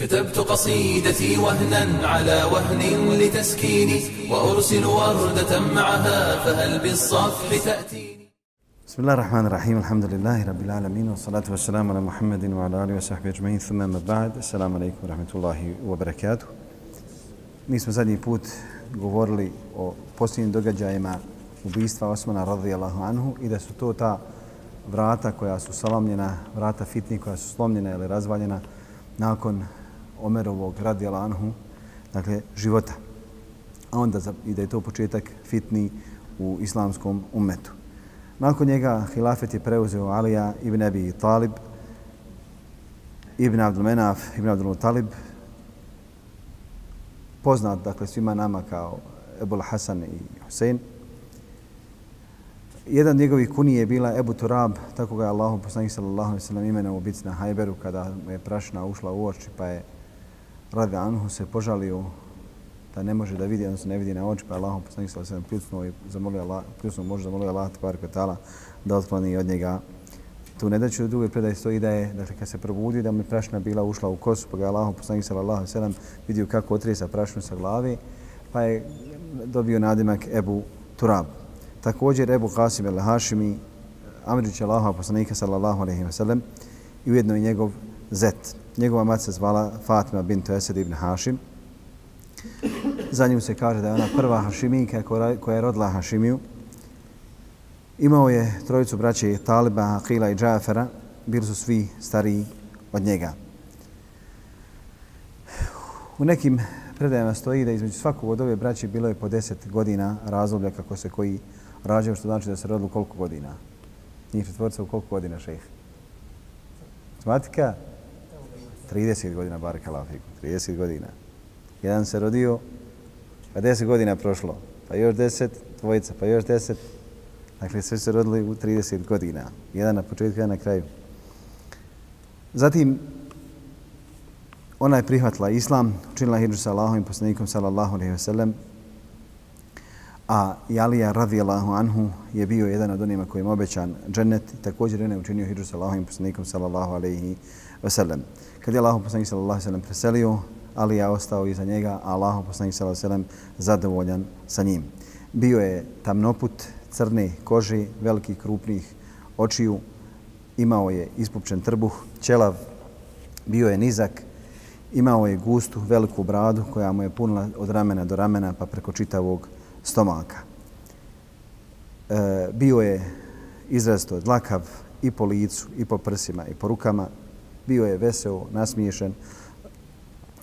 كتبت قصيدتي وهنا على وهن لتسكيني وأرسل وردة معها فهل بالصفح تأتيني بسم الله الرحمن الرحيم الحمد لله رب العالمين والصلاة والسلام على محمد وعلى آله وصحبه أجمعين ثم ما بعد السلام عليكم ورحمة الله وبركاته Mi smo zadnji put govorili o posljednjim događajima ubijstva Osmana radijallahu anhu i da su to ta vrata koja su salomljena, vrata fitni koja su slomljena ili razvaljena nakon Omerovog radi anhu, dakle života. A onda i da je to početak fitni u islamskom umetu. Nakon njega hilafet je preuzeo Alija ibn Abi Talib, ibn Abdul Menaf, ibn Abdul Talib, poznat dakle svima nama kao Ebul Hasan i Husein. Jedan od njegovih kunije je bila Ebu Turab, tako ga je Allahu poslanik sallallahu alejhi ve sellem imenovao biti na Hajberu kada je prašna ušla u oči pa je radi anhu se požalio da ne može da vidi, odnosno ne vidi na oči, pa Allahu poslanik sallallahu alejhi ve pljucnuo i zamolio Allah, pljucnuo može zamolio Allah tvar kvetala da otkloni od njega tu nedaću. Drugi predaj stoji da je, dakle, kad se probudi, da mu je prašna bila ušla u kosu, pa ga je Allahom poslanik sallallahu alaihi sallam, vidio kako otresa prašnu sa glavi, pa je dobio nadimak Ebu Turab. Također Ebu Qasim el-Hashimi, Amrić Allaha, poslanika sallallahu alaihi sallam, i ujedno i njegov zet. Njegova mat se zvala Fatima bint Esed ibn Hashim. Za njim se kaže da je ona prva Hašiminka koja je rodila Hašimiju, Imao je trojicu braće Taliba, Akila i Džafera. Bili su svi stariji od njega. U nekim predajama stoji da između svakog od ove braće bilo je po deset godina razloblja kako se koji rađaju, što znači da se rodilo koliko godina. Njih četvorca u koliko godina, šejh? Matematika? 30 godina, bar kalafiku. 30 godina. Jedan se rodio, pa 10 godina prošlo. Pa još 10, dvojica, pa još 10, Dakle, sve se rodili u 30 godina. Jedan na početku, jedan na kraju. Zatim, ona je prihvatila islam, učinila hijđu sa Allahom i poslanikom sallallahu alaihi wasallam, a Jalija radijallahu anhu je bio jedan od onima kojim obećan džennet i također je učinio hijđu sa Allahom i poslanikom sallallahu alaihi wasallam. Kad je Allah poslanik sallallahu alaihi sellem preselio, Ali je ostao iza njega, a Allah poslanik sallallahu alaihi sellem zadovoljan sa njim. Bio je tamnoput, crne kože, velikih krupnih očiju, imao je ispupčen trbuh, ćelav, bio je nizak, imao je gustu, veliku bradu koja mu je punila od ramena do ramena pa preko čitavog stomaka. E, bio je izrazito dlakav i po licu, i po prsima, i po rukama. Bio je veseo, nasmiješen,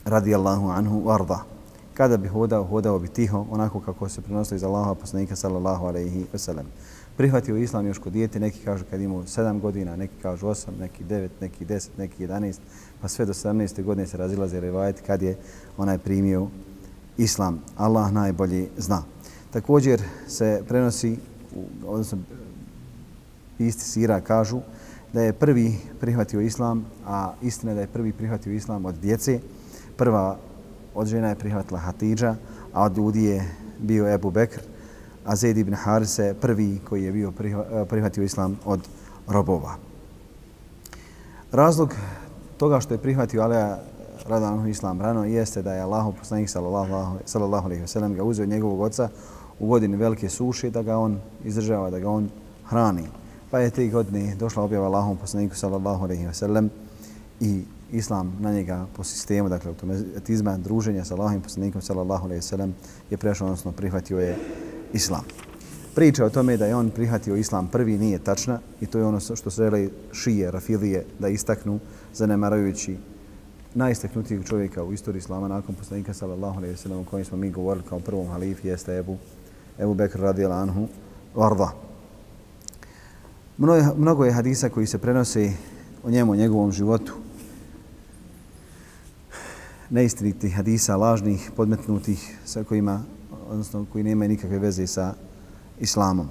radijallahu anhu varda kada bi hodao, hodao bi tiho, onako kako se prenosilo iz Allaha poslanika sallallahu alaihi wasallam. Prihvatio islam još kod dijete, neki kažu kad imao 7 godina, neki kažu 8, neki 9, neki 10, neki 11, pa sve do 17. godine se razilaze revajet kad je onaj primio islam. Allah najbolji zna. Također se prenosi, odnosno isti sira kažu, da je prvi prihvatio islam, a istina da je prvi prihvatio islam od djece. Prva od žena je prihvatila Hatidža, a od ljudi je bio Ebu Bekr, a Zaid ibn Harise prvi koji je bio eh, prihvatio islam od robova. Razlog toga što je prihvatio Alija radanu islam rano jeste da je Allahu poslanik sallallahu alejhi ve sellem ga uzeo od njegovog oca u godini velike suše da ga on izdržava, da ga on hrani. Pa je te godine došla objava Allahom poslaniku sallallahu alejhi ve sellem i islam na njega po sistemu, dakle automatizma, druženja sa Allahim poslanikom sallallahu alaihi sallam je prešao, odnosno prihvatio je islam. Priča o tome da je on prihvatio islam prvi nije tačna i to je ono što se žele šije, rafilije da istaknu zanemarajući najistaknutijeg čovjeka u istoriji islama nakon poslanika sallallahu alaihi sallam o kojem smo mi govorili kao prvom halifi jeste Ebu, Ebu Bekr radijala anhu varda. Mnogo je hadisa koji se prenose o njemu, o njegovom životu, neistinitih hadisa, lažnih, podmetnutih, sa kojima, odnosno koji nemaju nikakve veze sa islamom.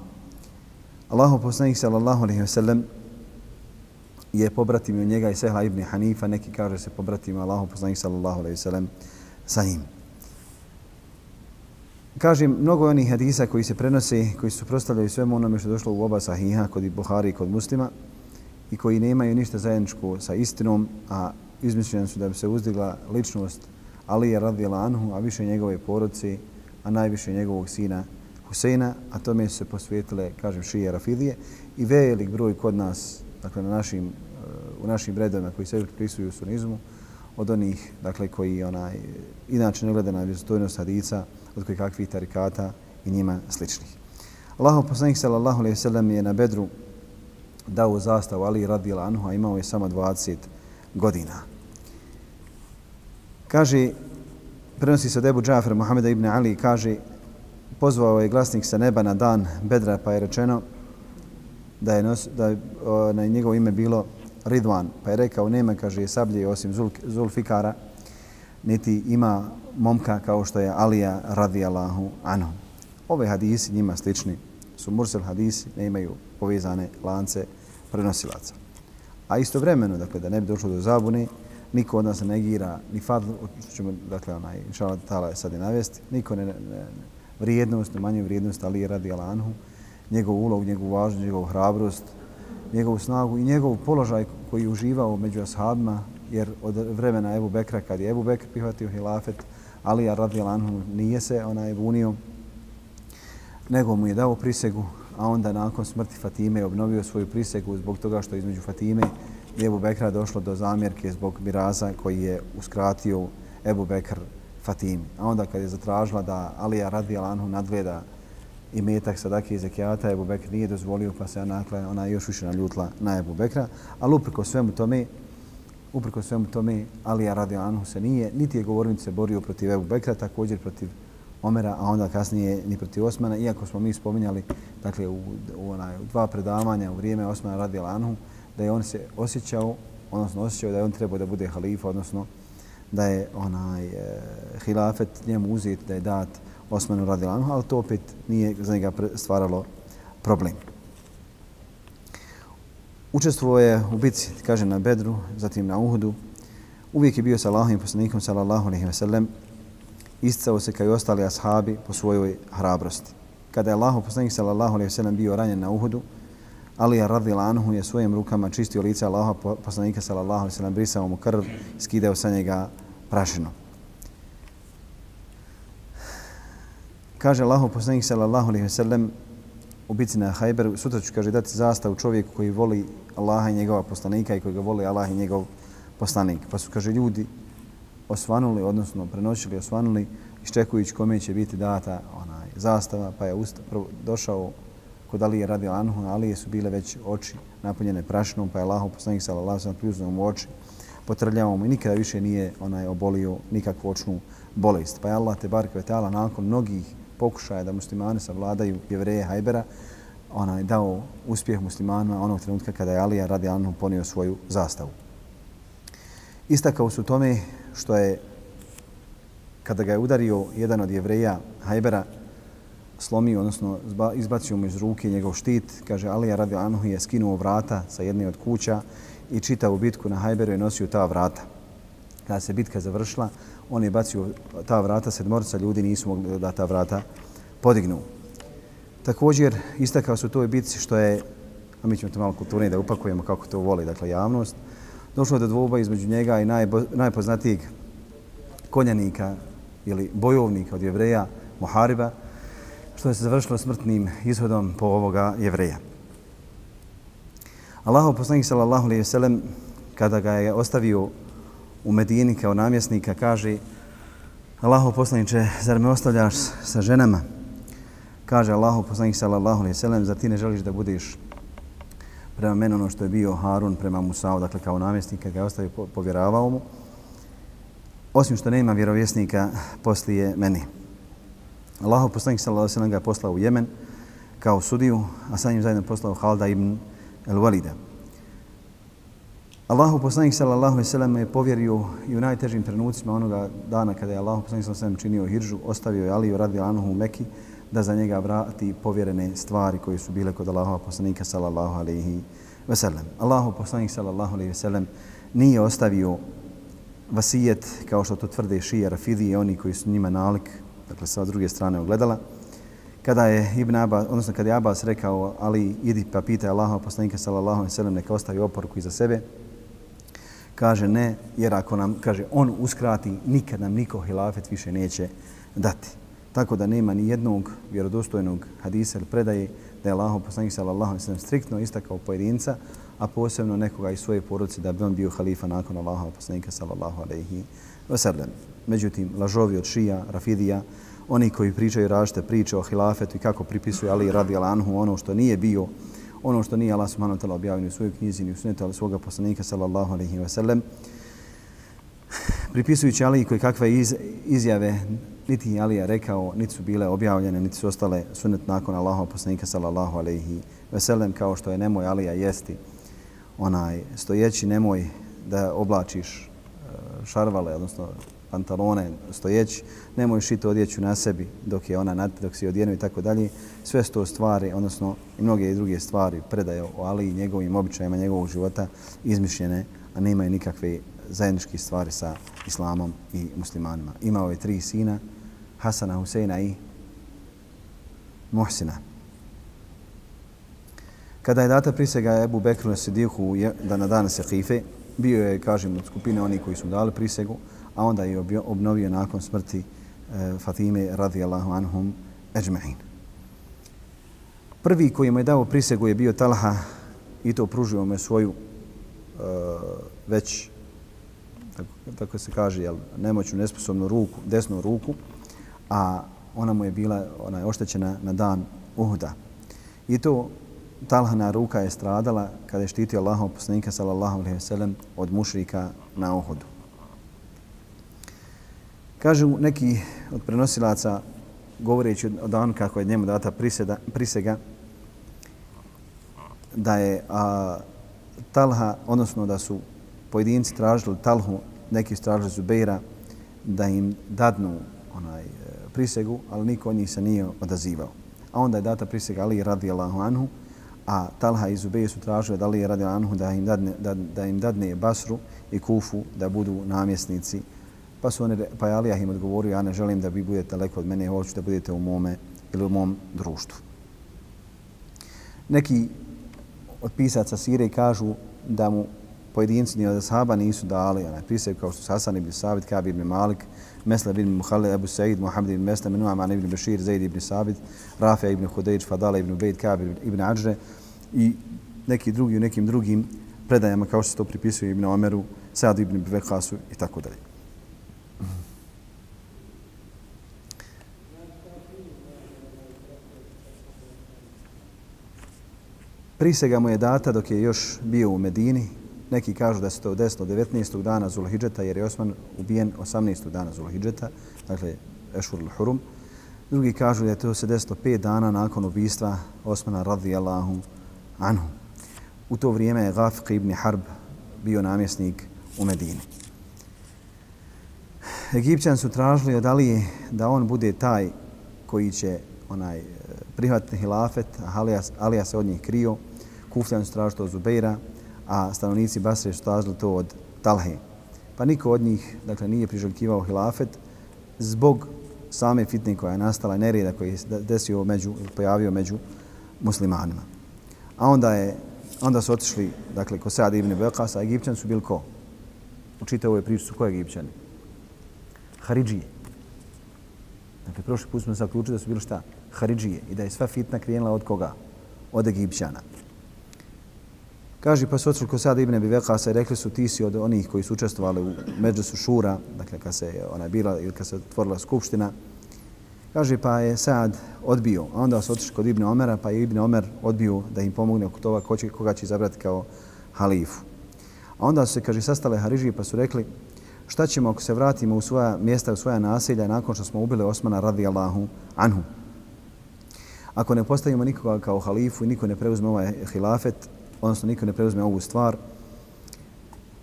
Allahu poslanik sallallahu alejhi ve sellem je pobratim njega i Sehla ibn Hanifa, neki kaže se pobratim Allahu poslanik sallallahu alejhi ve sellem sa njim. Kažem, mnogo je onih hadisa koji se prenose, koji su prostavljaju svemu onome što je došlo u oba sahiha, kod i Buhari i kod muslima, i koji nemaju ništa zajedničko sa istinom, a izmišljeni su da bi se uzdigla ličnost Alija radijela Anhu, a više njegove porodice, a najviše njegovog sina Huseina, a tome su se posvijetile, kažem, šije Rafidije i velik broj kod nas, dakle, na našim, eh, u našim redovima koji se prisuju u sunizmu, od onih, dakle, koji onaj, inače ne gleda na vjezotojnost hadica, od koji kakvih tarikata i njima sličnih. Allahov poslanik sallallahu alejhi ve sellem je na Bedru dao zastavu Ali radijallahu anhu, a imao je samo 20 godina. Kaže, prenosi se od Ebu Muhameda ibn Ali, kaže, pozvao je glasnik sa neba na dan Bedra, pa je rečeno da je, nos, da je o, na njegovo ime bilo Ridvan, pa je rekao, nema, kaže, sablje osim Zul, Zulfikara, niti ima momka kao što je Alija radijalahu anhu. Ove hadisi njima slični su mursel hadisi, ne imaju povezane lance prenosilaca. A istovremeno, dakle, da ne bi došlo do zabune, niko od nas ne negira ni fadl, ćemo, dakle, onaj, inšala tala je sad i navesti, niko ne, ne, ne vrijednost, ne manju vrijednost, ali je radi Alanhu, njegov ulog, njegovu važnost, njegovu hrabrost, njegovu snagu i njegov položaj koji je uživao među ashabima, jer od vremena Ebu Bekra, kad je Ebu Bekr prihvatio hilafet, Alija radi Alanhu nije se onaj bunio, nego mu je dao prisegu, a onda nakon smrti Fatime je obnovio svoju prisegu zbog toga što između Fatime i Ebu Bekra došlo do zamjerke zbog miraza koji je uskratio Ebu Bekr Fatimi. A onda kad je zatražila da Alija radi Alanhu nadgleda i metak sadake i zekijata, Ebu Bekr nije dozvolio pa se onakle, ona još više naljutla na Ebu Bekra. Ali uprko svemu tome, uprko svemu tome, Alija radi Anhu se nije, niti je govornic se borio protiv Ebu Bekra, također protiv Omera, a onda kasnije ni protiv Osmana, iako smo mi spominjali dakle, u, u, onaj, u dva predavanja u vrijeme Osmana radi Anhu, da je on se osjećao, odnosno osjećao da je on trebao da bude halifa, odnosno da je onaj e, hilafet njemu uzet, da je dat Osmanu radi Anhu, ali to opet nije za njega stvaralo problem. Učestvovao je u bitci, kaže na Bedru, zatim na Uhudu. Uvijek je bio sa Allahom i poslanikom, sallallahu alaihi ve sellem, isticao se kao i ostali ashabi po svojoj hrabrosti. Kada je Allahov poslanik sallallahu alejhi ve sellem bio ranjen na Uhudu, Ali radhiyallahu anhu je svojim rukama čistio lice Allaha poslanika sallallahu alejhi ve sellem, brisao mu krv, skidao sa njega prašinu. Kaže Allahov poslanik sallallahu alejhi ve sellem u bitci na Hajberu, sutra ću kaže dati zastavu čovjeku koji voli Allaha i njegova poslanika i koji ga voli Allah i njegov poslanik. Pa su kaže ljudi osvanuli, odnosno prenoćili, osvanuli, iščekujući kome će biti data onaj zastava, pa je usta, prvo, došao kod Alije radi Anhu, Alije su bile već oči napunjene prašnom, pa je Allah poslanik sa Allah sam pljuznuo mu oči, potrljavao mu i nikada više nije onaj obolio nikakvu očnu bolest. Pa je Allah te barke vetala nakon mnogih pokušaja da muslimani savladaju jevreje Hajbera, onaj dao uspjeh muslimanima onog trenutka kada je Alija radi Anhu ponio svoju zastavu. Istakao su tome što je kada ga je udario jedan od jevreja Hajbera slomio, odnosno izbacio mu iz ruke njegov štit, kaže Alija radi Anhu je skinuo vrata sa jedne od kuća i čitavu bitku na Hajberu je nosio ta vrata. Kada se bitka završila, on je bacio ta vrata, sedmorca ljudi nisu mogli da ta vrata podignu. Također, istakao su toj bitci što je, a mi ćemo to malo kulturnije da upakujemo kako to voli, dakle javnost, došlo je do dvoba između njega i najbo, najpoznatijeg konjanika ili bojovnika od jevreja, Mohariba, što je se završilo smrtnim ishodom po ovoga jevreja. Allahov poslanik sallallahu alejhi ve sellem kada ga je ostavio u Medini kao namjesnika kaže Allaho poslaniče, zar me ostavljaš sa ženama kaže Allaho poslanik sallallahu alejhi ve sellem zar ti ne želiš da budeš prema meni ono što je bio Harun prema Musao, dakle kao namjesnika ga je ostavio, povjeravao mu. Osim što nema vjerovjesnika poslije meni. Allahov poslanik sallallahu alejhi ve ga poslao u Jemen kao sudiju, a sa njim zajedno poslao Halda ibn el-Walida. Allahu poslanik sallallahu alejhi ve sellem je povjerio i u najtežim trenucima onoga dana kada je Allahu poslanik sallallahu alejhi činio hidžu, ostavio je Aliju radijallahu anhu u Mekki da za njega vrati povjerene stvari koje su bile kod Allahova poslanika sallallahu alejhi ve sellem. Allahov poslanik sallallahu alejhi ve sellem nije ostavio vasijet kao što to tvrde šije rafidi i oni koji su njima nalik, dakle sa druge strane ogledala. Kada je Ibn Abbas, odnosno kada je Abbas rekao Ali idi pa pitaj Allahova poslanika sallallahu alejhi ve sellem neka ostavi oporuku iza sebe, Kaže ne, jer ako nam, kaže, on uskrati, nikad nam niko hilafet više neće dati. Tako da nema ni jednog vjerodostojnog hadisa ili predaje da je Allah poslanik sallallahu alejhi ve sellem striktno istakao pojedinca, a posebno nekoga iz svoje porodice da bi on bio halifa nakon Allaha poslanika sallallahu alejhi ve sellem. Međutim, lažovi od šija, rafidija, oni koji pričaju različite priče o hilafetu i kako pripisuju Ali radi anhu ono što nije bio, ono što nije Allah subhanahu wa ta'ala objavio u svojoj knjizi ni u sunetu ali svoga poslanika sallallahu alaihi wa sallam, pripisujući Ali koji kakve iz, izjave niti Alija rekao, niti su bile objavljene, niti su ostale sunet nakon Allaha poslanika sallallahu alaihi wa sallam, kao što je nemoj Alija jesti onaj stojeći, nemoj da oblačiš e, šarvale, odnosno pantalone stojeći, nemoj šiti odjeću na sebi dok je ona nad, dok si odjenu i tako dalje. Sve sto stvari, odnosno i mnoge druge stvari predaje o Ali i njegovim običajima njegovog života izmišljene, a nemaju nikakve zajedničke stvari sa islamom i muslimanima. Imao je tri sina, Hasana, Huseina i Muhsina. Kada je data prisega Ebu Bekru na Sidihu da na dan se hife, bio je, kažem, od skupine oni koji su dali prisegu, a onda je obnovio nakon smrti e, Fatime radijallahu anhum ajma'in. Prvi koji mu je dao prisegu je bio Talha i to pružio mu svoju uh, već tako, tako se kaže jel, nemoćnu, nesposobnu ruku, desnu ruku, a ona mu je bila ona je oštećena na dan Uhuda. I to Talhana ruka je stradala kada je štitio Allahov poslanika sallallahu alejhi ve sellem od mušrika na Uhudu. Kažu neki od prenosilaca, govoreći o danu kako je njemu data priseda, prisega, da je a, Talha, odnosno da su pojedinci tražili Talhu, neki su tražili Zubeira, da im dadnu onaj e, prisegu, ali niko od njih se nije odazivao. A onda je data prisega Ali radijallahu anhu, a Talha i Zubeir su tražili da Ali radijallahu anhu da im dadne, da, da im dadne Basru i Kufu da budu namjesnici Pa su oni, pa je Alija im odgovorio, ja ne želim da vi budete daleko od mene, hoću da budete u mome ili u mom društvu. Neki od pisaca Sire kažu da mu pojedinci ni od ashaba nisu dali onaj priseg kao što su Hasan ibn Sabit, Kab ibn Malik, Mesle ibn Muhalle, Abu Sa'id, Muhammed ibn Mesle, Nu'aman ibn Bashir, Zaid ibn Sabit, Rafi ibn Hudejč, Fadala ibn Ubejd, Kab ibn Ađre i neki drugi u nekim drugim predajama kao što se to pripisuje ibn Omeru, Sa'ad ibn Bevekasu i tako dalje. Prisega mu je data dok je još bio u Medini. Neki kažu da se to desilo 19. dana Zulhidžeta jer je Osman ubijen 18. dana Zulhidžeta, dakle Ešur al-Hurum. Drugi kažu da je to se desilo 5 dana nakon ubistva Osmana radijallahu anhu. U to vrijeme je Gafq ibn Harb bio namjesnik u Medini. Egipćan su tražili od Alije da on bude taj koji će onaj prihvatiti hilafet, a Alija, Alija se od njih krio. Kufljan su tražili to od Zubeira, a stanovnici Basre su tražili to od Talhe. Pa niko od njih dakle, nije priželjkivao hilafet zbog same fitne koja je nastala, nereda koji je desio među, pojavio među muslimanima. A onda je onda su otišli, dakle, ko Sad ibn Bekas, a Egipćani su bili ko? U čitavoj priči su ko Egipćani? Haridžije. Dakle, prošli put smo zaključili da su bili šta? Haridžije. I da je sva fitna krenula od koga? Od Egipćana. Kaže, pa su otišli ko Sad ibn Vekasa i rekli su ti si od onih koji su učestvovali u Međusu Šura, dakle, kad se ona bila ili kad se otvorila skupština, Kaže, pa je Sad odbio. A onda su otišli kod Ibn Omera, pa je Ibn Omer odbio da im pomogne oko toga ko će, koga će izabrati kao halifu. A onda su se, kaže, sastale Harižije pa su rekli šta ćemo ako se vratimo u svoja mjesta, u svoja naselja nakon što smo ubili Osmana radijallahu anhu. Ako ne postavimo nikoga kao halifu i niko ne preuzme ovaj hilafet, odnosno niko ne preuzme ovu stvar,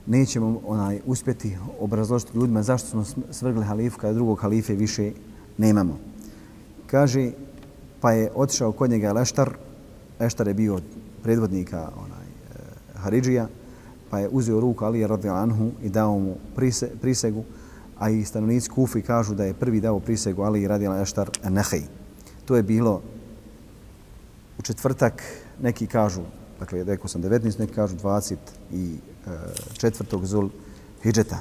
nećemo onaj uspjeti obrazložiti ljudima zašto smo svrgli halifu kada drugog halife više nemamo kaže, pa je otišao kod njega Leštar, Leštar je bio predvodnika onaj, e, Haridžija, pa je uzeo ruku Alija radijallahu anhu i dao mu prise, prisegu, a i stanovnici Kufi kažu da je prvi dao prisegu Ali radijallahu Leštar Nehej. To je bilo u četvrtak, neki kažu, dakle, rekao sam 19, neki kažu 20 i četvrtog Zul Hidžeta.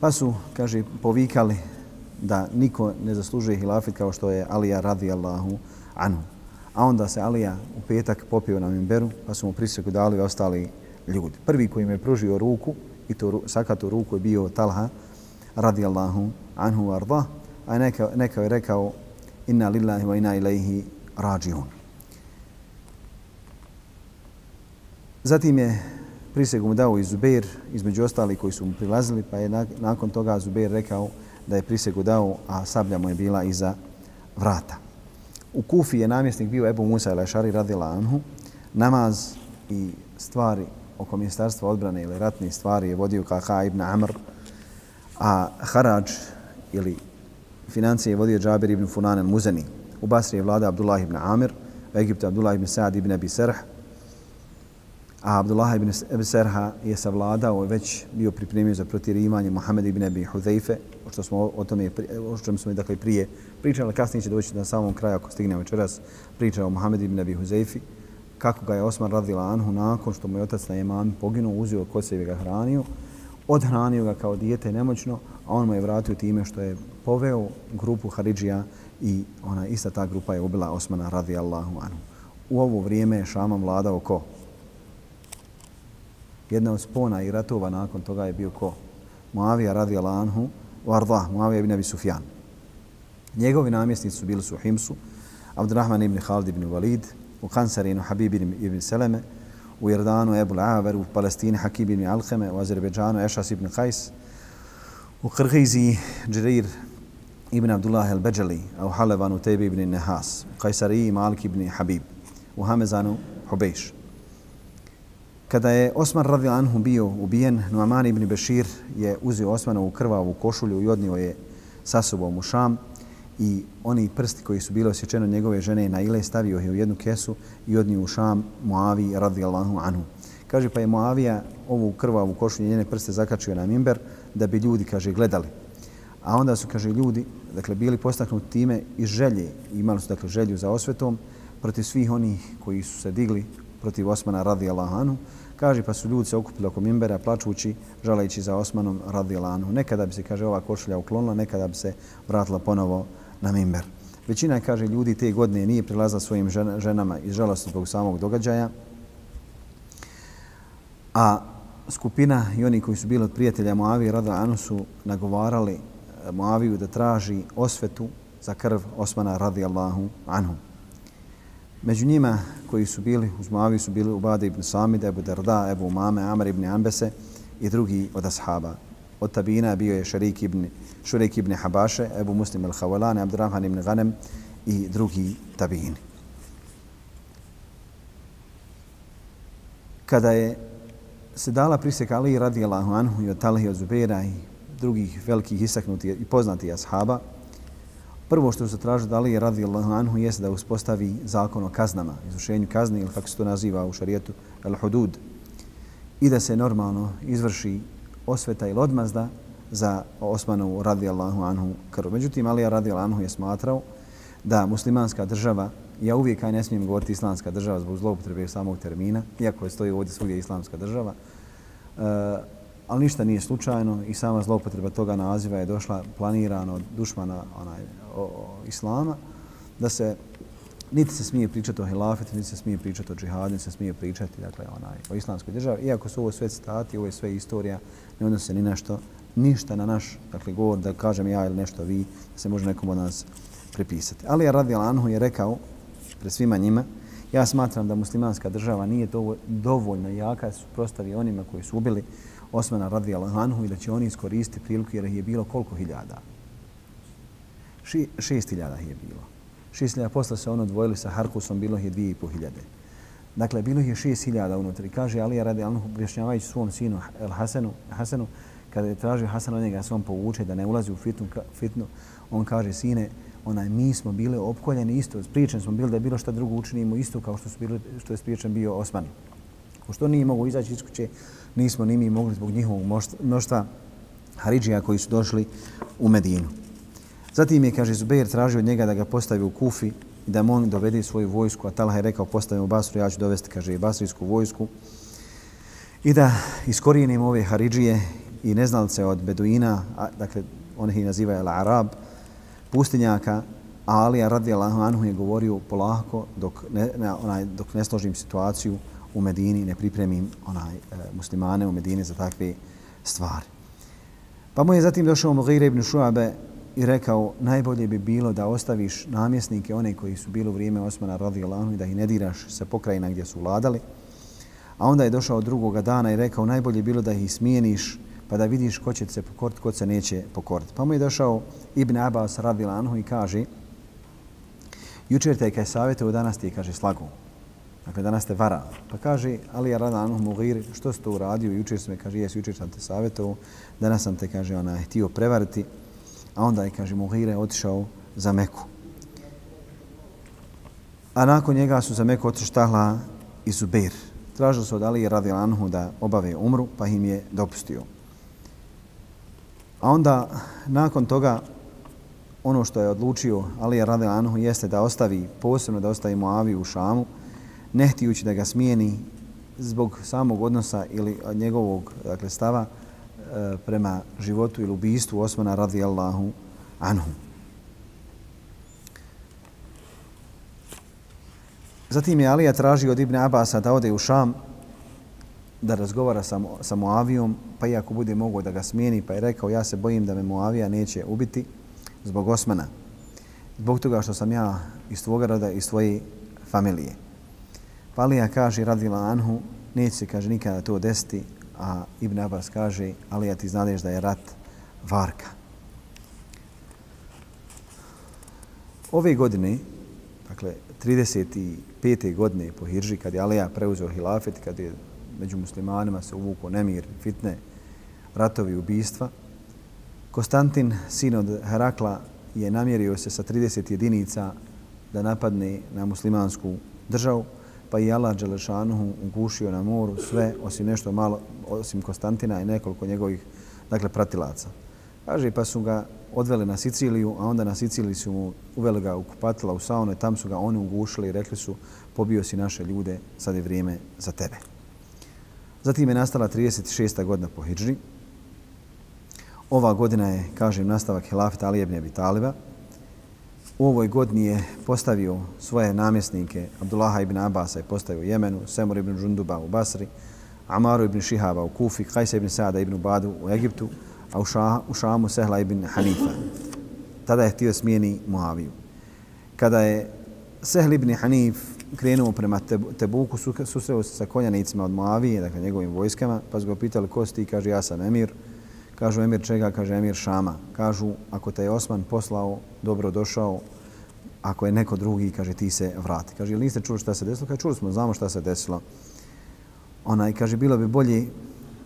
Pa su, kaže, povikali da niko ne zaslužuje hilafit kao što je Alija radijallahu anhu. A onda se Alija u petak popio na Mimberu, pa su mu prisjeku dali ostali ljudi. Prvi koji im je pružio ruku, i to sakatu ruku je bio Talha radijallahu anhu arda, a neka, neka je rekao inna lillahi wa inna ilaihi rađiun. Zatim je prisegu mu dao i Zubeir, između ostali koji su mu prilazili, pa je nakon toga Zubeir rekao da je prisegu dao, a sablja mu je bila iza vrata. U Kufi je namjesnik bio Ebu Musa ili Ašari radila Anhu. Namaz i stvari oko ministarstva odbrane ili ratne stvari je vodio Kaha ibn Amr, a Harađ ili financije je vodio Džabir ibn Funan al-Muzani. U Basri je vlada Abdullah ibn Amir, u Egiptu Abdullah ibn Sa'ad ibn Abi Serh, a Abdullah ibn Abi Serha je savladao i već bio pripremio za protirivanje Muhammed ibn Abi Hudhaife, o što smo o tome o čemu smo dakle prije pričali, kasnije će doći na samom kraju ako stignemo večeras priča o Muhammed ibn Abi Hudhaifi, kako ga je Osman radila Anhu nakon što mu je otac na Jemami poginuo, uzio kod sebe ga hranio, odhranio ga kao dijete nemoćno, a on mu je vratio time što je poveo grupu Haridžija i ona ista ta grupa je ubila Osmana radijallahu anhu. U ovo vrijeme je Šamom vladao ko? Jedna od spona i ratova nakon toga je bio ko? Muavija radijallahu anhu, Varda, Muavija ibn Abi Sufjan. Njegovi namjesnici su bili su Himsu, Abdurrahman ibn Khalid ibn Walid, u Kansarinu Habib ibn Seleme, u Jordanu Ebu Aver, u Palestini Hakib ibn Alheme, u Azerbeđanu Ešas ibn Kajs, u Krhiziji Džirir ibn Abdullah al-Bajali, a u Halevanu Tebi ibn Nehas, u Kajsariji Malik ibn Habib, u Hamezanu Hubejš. Kada je Osman radil anhu bio ubijen, Nuaman ibn Bešir je uzio Osmanovu krvavu košulju i odnio je sa sobom u Šam i oni prsti koji su bili osjećeni njegove žene na ile stavio je u jednu kesu i odnio u Šam Muavi radijallahu anhu. Kaže pa je Muavija ovu krvavu košulju njene prste zakačio na mimber da bi ljudi, kaže, gledali. A onda su, kaže, ljudi, dakle, bili postaknuti time i želje, imali su, dakle, želju za osvetom protiv svih onih koji su se digli protiv Osmana radijallahu anhu. Kaže, pa su ljudi se okupili oko mimbera, plačući, žaleći za Osmanom radijallahu anhu. Nekada bi se, kaže, ova košulja uklonila, nekada bi se vratila ponovo na mimber. Većina, kaže, ljudi te godine nije prilazila svojim ženama iz žalosti zbog samog događaja. A skupina i oni koji su bili od prijatelja Moavije Rada Anu su nagovarali Muaviju da traži osvetu za krv Osmana radijallahu anhu. Među njima koji su bili uz Muaviju su bili Ubade ibn Samid, Ebu Darda, Ebu Umame, Amar ibn Ambese i drugi od ashaba. Od tabina bio je Šarik ibn, Šurik ibn Habaše, Ebu Muslim al-Hawalani, Abdurrahman ibn Ghanem i drugi tabini. Kada je se dala prisjeka Ali radijallahu anhu i od Talhi od Zubeira i drugih velikih istaknutih i poznatih ashaba, prvo što se traži da Ali radijallahu anhu jeste da uspostavi zakon o kaznama, izvršenju kazni ili kako se to naziva u šarijetu, al-hudud, i da se normalno izvrši osveta ili odmazda za Osmanovu radijallahu anhu krv. Međutim, Alija radijallahu anhu je smatrao da muslimanska država, ja uvijek aj ne smijem govoriti islamska država zbog zloupotrebe samog termina, iako je stoji ovdje svugdje islamska država, uh, ali ništa nije slučajno i sama zloupotreba toga naziva je došla planirano od dušmana onaj, o, o, islama, da se niti se smije pričati o hilafetu, niti se smije pričati o džihadu, niti se smije pričati dakle, onaj, o islamskoj državi. Iako su ovo sve citati, ovo je sve istorija, ne odnose ni nešto, ništa na naš dakle, govor da kažem ja ili nešto vi, da se može nekom od nas prepisati. Ali je radi Anhu je rekao pred svima njima, ja smatram da muslimanska država nije dovoljno jaka suprostavi onima koji su ubili Osmana radijallahu Anhu i da će oni iskoristiti priliku jer je bilo koliko hiljada? Ši, šest hiljada je bilo. Šest hiljada posle se ono odvojili sa Harkusom, bilo je dvije i po hiljade. Dakle, bilo je šest hiljada unutra. I kaže Alija radi Anhu, objašnjavajući svom sinu El Hasenu, Hasenu kada je tražio Hasan od njega da se on povuče, da ne ulazi u fitnu, fitnu on kaže, sine, onaj, mi smo bili opkoljeni isto, spriječeni smo bili da je bilo šta drugo učinimo isto kao što, su bili, što je spriječen bio Osman. Ko što nije mogu izaći iz kuće, nismo ni mi mogli zbog njihovog mnoštva Haridžija koji su došli u Medinu. Zatim je, kaže, Zubeir tražio od njega da ga postavi u Kufi i da on dovede svoju vojsku, a Talha je rekao postavim u Basru, ja ću dovesti, kaže, Basrijsku vojsku. i da iskorijenimo ove Haridžije i neznalce od Beduina, a, dakle, on ih nazivaju Al-Arab, pustinjaka, a Alija radijalahu anhu je govorio polako dok ne, ne, onaj, dok ne složim situaciju u Medini, ne pripremim onaj e, muslimane u Medini za takve stvari. Pa mu je zatim došao Mughire ibn Šuabe i rekao najbolje bi bilo da ostaviš namjesnike, one koji su bili u vrijeme Osmana radijallahu anhu i da ih ne diraš sa pokrajina gdje su vladali. A onda je došao drugoga dana i rekao najbolje bilo da ih smijeniš pa da vidiš ko će se pokoriti, ko se neće pokoriti. Pa mu je došao Ibn Abbas radijallahu i kaže jučer te kaj savjetuje, danas ti kaže slagu. Dakle, danas te vara. Pa kaže, ali ja rada Anuh Mugir, što si to uradio? Jučer sam me, kaže, jes, jučer sam te savjetovao. Danas sam te, kaže, ona, htio prevariti. A onda je, kaže, Mugire otišao za Meku. A nakon njega su za Meku otišli Tahla i Zubir. Tražili su od Ali radi Anhu da obave umru, pa im je dopustio. A onda, nakon toga, ono što je odlučio Ali radi Anhu jeste da ostavi, posebno da ostavi Moaviju u Šamu, ne htijući da ga smijeni zbog samog odnosa ili njegovog dakle, stava e, prema životu ili ubijstvu Osmana radijallahu anhu. Zatim je Alija tražio od Ibn Abasa da ode u Šam da razgovara sa, sa Muavijom, pa iako bude mogao da ga smijeni, pa je rekao ja se bojim da me Muavija neće ubiti zbog Osmana. Zbog toga što sam ja iz tvoga roda, iz tvoje familije. Pa Alija kaže, radila Anhu, neće se, kaže, nikada to desiti, a Ibn Abbas kaže, Alija ti znadeš da je rat varka. Ove godine, dakle, 35. godine po Hirži, kad je Alija preuzeo hilafet, kad je među muslimanima se uvuko nemir, fitne, ratovi, ubistva, Konstantin, sin od Herakla, je namjerio se sa 30 jedinica da napadne na muslimansku državu, pa i Allah Đelešanuhu ugušio na moru sve, osim nešto malo, osim Konstantina i nekoliko njegovih dakle, pratilaca. Kaže, pa su ga odveli na Siciliju, a onda na Siciliji su mu uveli ga u kupatila u saunu i tam su ga oni ugušili i rekli su pobio si naše ljude, sad je vrijeme za tebe. Zatim je nastala 36. godina po Hidžri. Ova godina je, kažem, nastavak Hilafeta Ali ibn Abi Taliba, u ovoj godini je postavio svoje namjesnike, Abdullaha ibn Abasa je postavio u Jemenu, Semur ibn Džunduba u Basri, Amaru ibn Šihaba u Kufi, Kajsa ibn Sada ibn Badu u Egiptu, a u, Šaha, u Šamu Sehla ibn Hanifa. Tada je htio smijeni Muaviju. Kada je Sehl ibn Hanif krenuo prema Tebuku, susreo se sa konjanicima od Muavije, dakle njegovim vojskama, pa su ga pitali ko si ti, kaže ja sam Emir. Kažu emir čega? Kaže emir Šama. Kažu ako te je Osman poslao, dobro došao, ako je neko drugi, kaže ti se vrati. Kaže ili niste čuli šta se desilo? Kaže čuli smo, znamo šta se desilo. Ona i kaže bilo bi bolje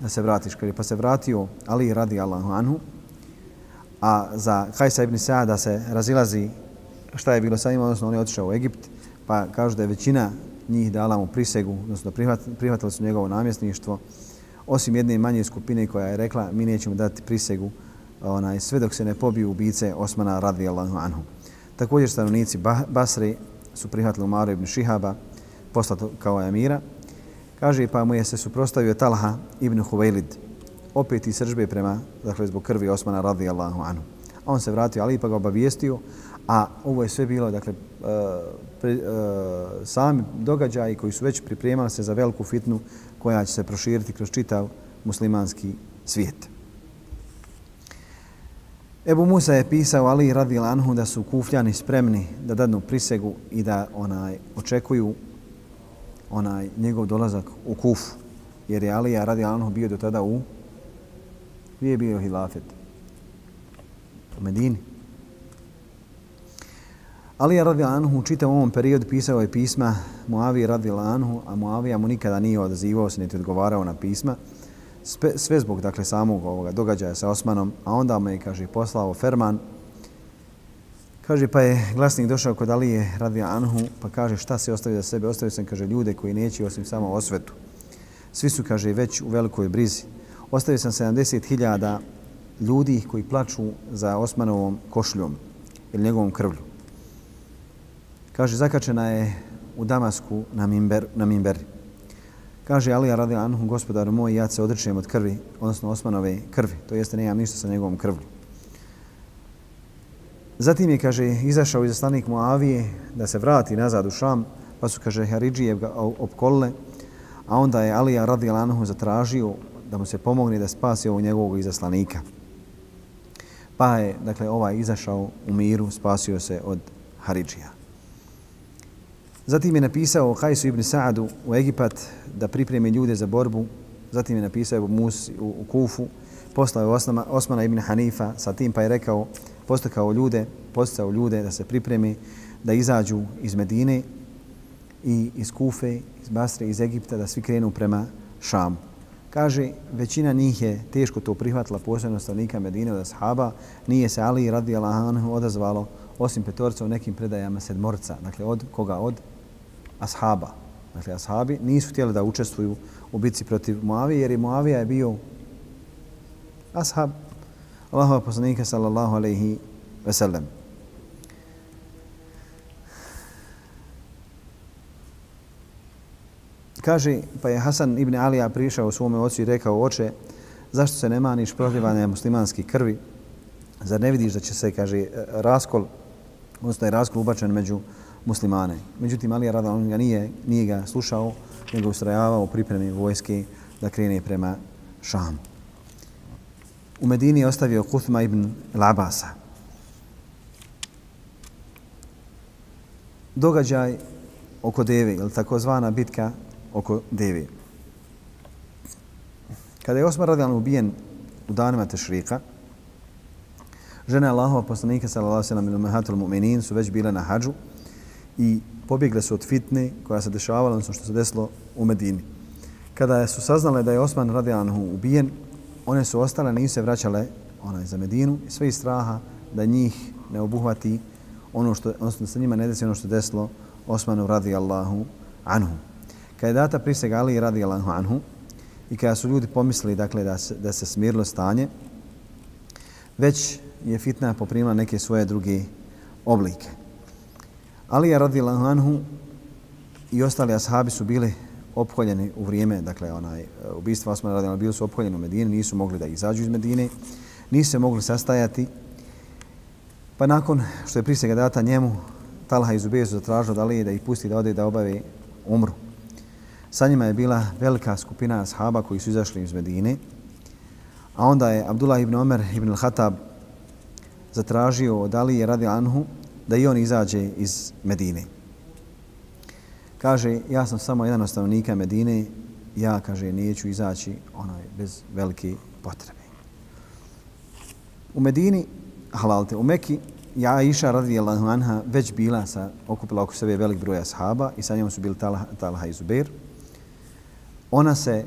da se vratiš. Kaže pa se vratio Ali radi Allahu anhu. A za Hajsa ibn Sa'ada se razilazi šta je bilo sa njima, odnosno on je otišao u Egipt, pa kažu da je većina njih dala mu prisegu, odnosno prihvatili su njegovo namjesništvo, osim jedne manje skupine koja je rekla mi nećemo dati prisegu onaj, sve dok se ne pobiju ubice Osmana radijallahu anhu. Također stanovnici Basri su prihvatili Umaru ibn Šihaba, poslato kao emira. Kaže pa mu je se suprostavio Talha ibn Huvejlid, opet i sržbe prema, dakle, zbog krvi Osmana radijallahu anhu. A on se vratio, ali ipak ga obavijestio, a ovo je sve bilo, dakle, e, pri, uh, sami događaji koji su već pripremali se za veliku fitnu koja će se proširiti kroz čitav muslimanski svijet. Ebu Musa je pisao Ali radi Anhu da su kufljani spremni da dadnu prisegu i da onaj očekuju onaj njegov dolazak u Kufu. Jer je Ali radi Anhu bio do tada u gdje je bio hilafet? U Medini. Ali radi Anhu u čitavom ovom periodu pisao je pisma Muavije radila Anhu, a Muavija mu nikada nije odazivao se niti odgovarao na pisma. Sve, sve zbog dakle, samog ovoga događaja sa Osmanom, a onda mu je kaže, poslao Ferman. Kaže, pa je glasnik došao kod Alije radila Anhu, pa kaže šta se ostavio za sebe? Ostavio sam, kaže, ljude koji neće osim samo osvetu. Svi su, kaže, već u velikoj brizi. Ostavio sam 70.000 ljudi koji plaču za Osmanovom košljom ili njegovom krvlju. Kaže, zakačena je u Damasku na, Mimber, na Mimberi. Kaže Alija radi Anhu, gospodaru moj, ja se odričujem od krvi, odnosno Osmanove krvi, to jeste nemam ništa sa njegovom krvlju. Zatim je, kaže, izašao izaslanik Muavije da se vrati nazad u Šam, pa su, kaže, Haridžije ga opkolile, a onda je Alija radi Anhu zatražio da mu se pomogne da spasi ovog njegovog izaslanika. Pa je, dakle, ovaj izašao u miru, spasio se od Haridžija. Zatim je napisao Hajsu ibn Sa'adu u Egipat da pripremi ljude za borbu. Zatim je napisao Ebu Mus u, u Kufu. Poslao je Osmana, Osmana ibn Hanifa sa tim pa je rekao, postakao ljude, postao ljude da se pripremi da izađu iz Medine i iz Kufe, iz Basre, iz Egipta, da svi krenu prema Šamu. Kaže, većina njih je teško to prihvatila posebno stavnika Medine od ashaba. Nije se Ali radi Allahanhu odazvalo osim petorca u nekim predajama sedmorca. Dakle, od koga? Od ashaba. Dakle, ashabi nisu htjeli da učestvuju u bitci protiv Muavije, jer je Muavija je bio ashab Allahova poslanika sallallahu alaihi ve sellem. Kaže, pa je Hasan ibn Alija prišao u svome ocu i rekao, oče, zašto se ne maniš protivanja muslimanskih krvi? Zar ne vidiš da će se, kaže, raskol, odnosno je raskol ubačen među muslimane. Međutim, Ali Rada, on ga nije, nije ga slušao, nego ustrajavao pripremi vojske da krene prema Šamu. U Medini je ostavio Kuthma ibn Labasa. Događaj oko Deve, ili takozvana bitka oko Deve. Kada je Osmar radijalno ubijen u danima Tešrika, žene Allahova poslanika sallallahu sallam ili mehatul mu'minin su već bile na hađu i pobjegle su od fitne koja se dešavala, odnosno što se desilo u Medini. Kada su saznale da je Osman radijalno ubijen, one su ostale, nisu se vraćale onaj, za Medinu i sve iz straha da njih ne obuhvati ono što, odnosno da se njima ne desi ono što je desilo Osmanu radijallahu anhu. Kada je data prisega Ali radijallahu anhu i kada su ljudi pomislili dakle, da, se, da se smirilo stanje, već je fitna poprimila neke svoje druge oblike. Ali je radijallahu anhu i ostali ashabi su bili opholjeni u vrijeme, dakle, onaj, e, ubistva Osmana radijallahu bili su opholjeni u Medini, nisu mogli da izađu iz Medine, nisu se mogli sastajati. Pa nakon što je prisega data njemu, Talha i Zubeir su zatražili da li da ih pusti da ode da obave umru. Sa njima je bila velika skupina ashaba koji su izašli iz Medine. A onda je Abdullah ibn Omer ibn al-Hatab zatražio od Alije radi Anhu da i on izađe iz Medine. Kaže, ja sam samo jedan od stanovnika Medine, ja, kaže, neću izaći onaj bez velike potrebe. U Medini, halalte, u Meki, ja iša radi Anha već bila sa, okupila oko sebe velik broj ashaba i sa njom su bili Talha, Talha i Zubair. Ona se, e,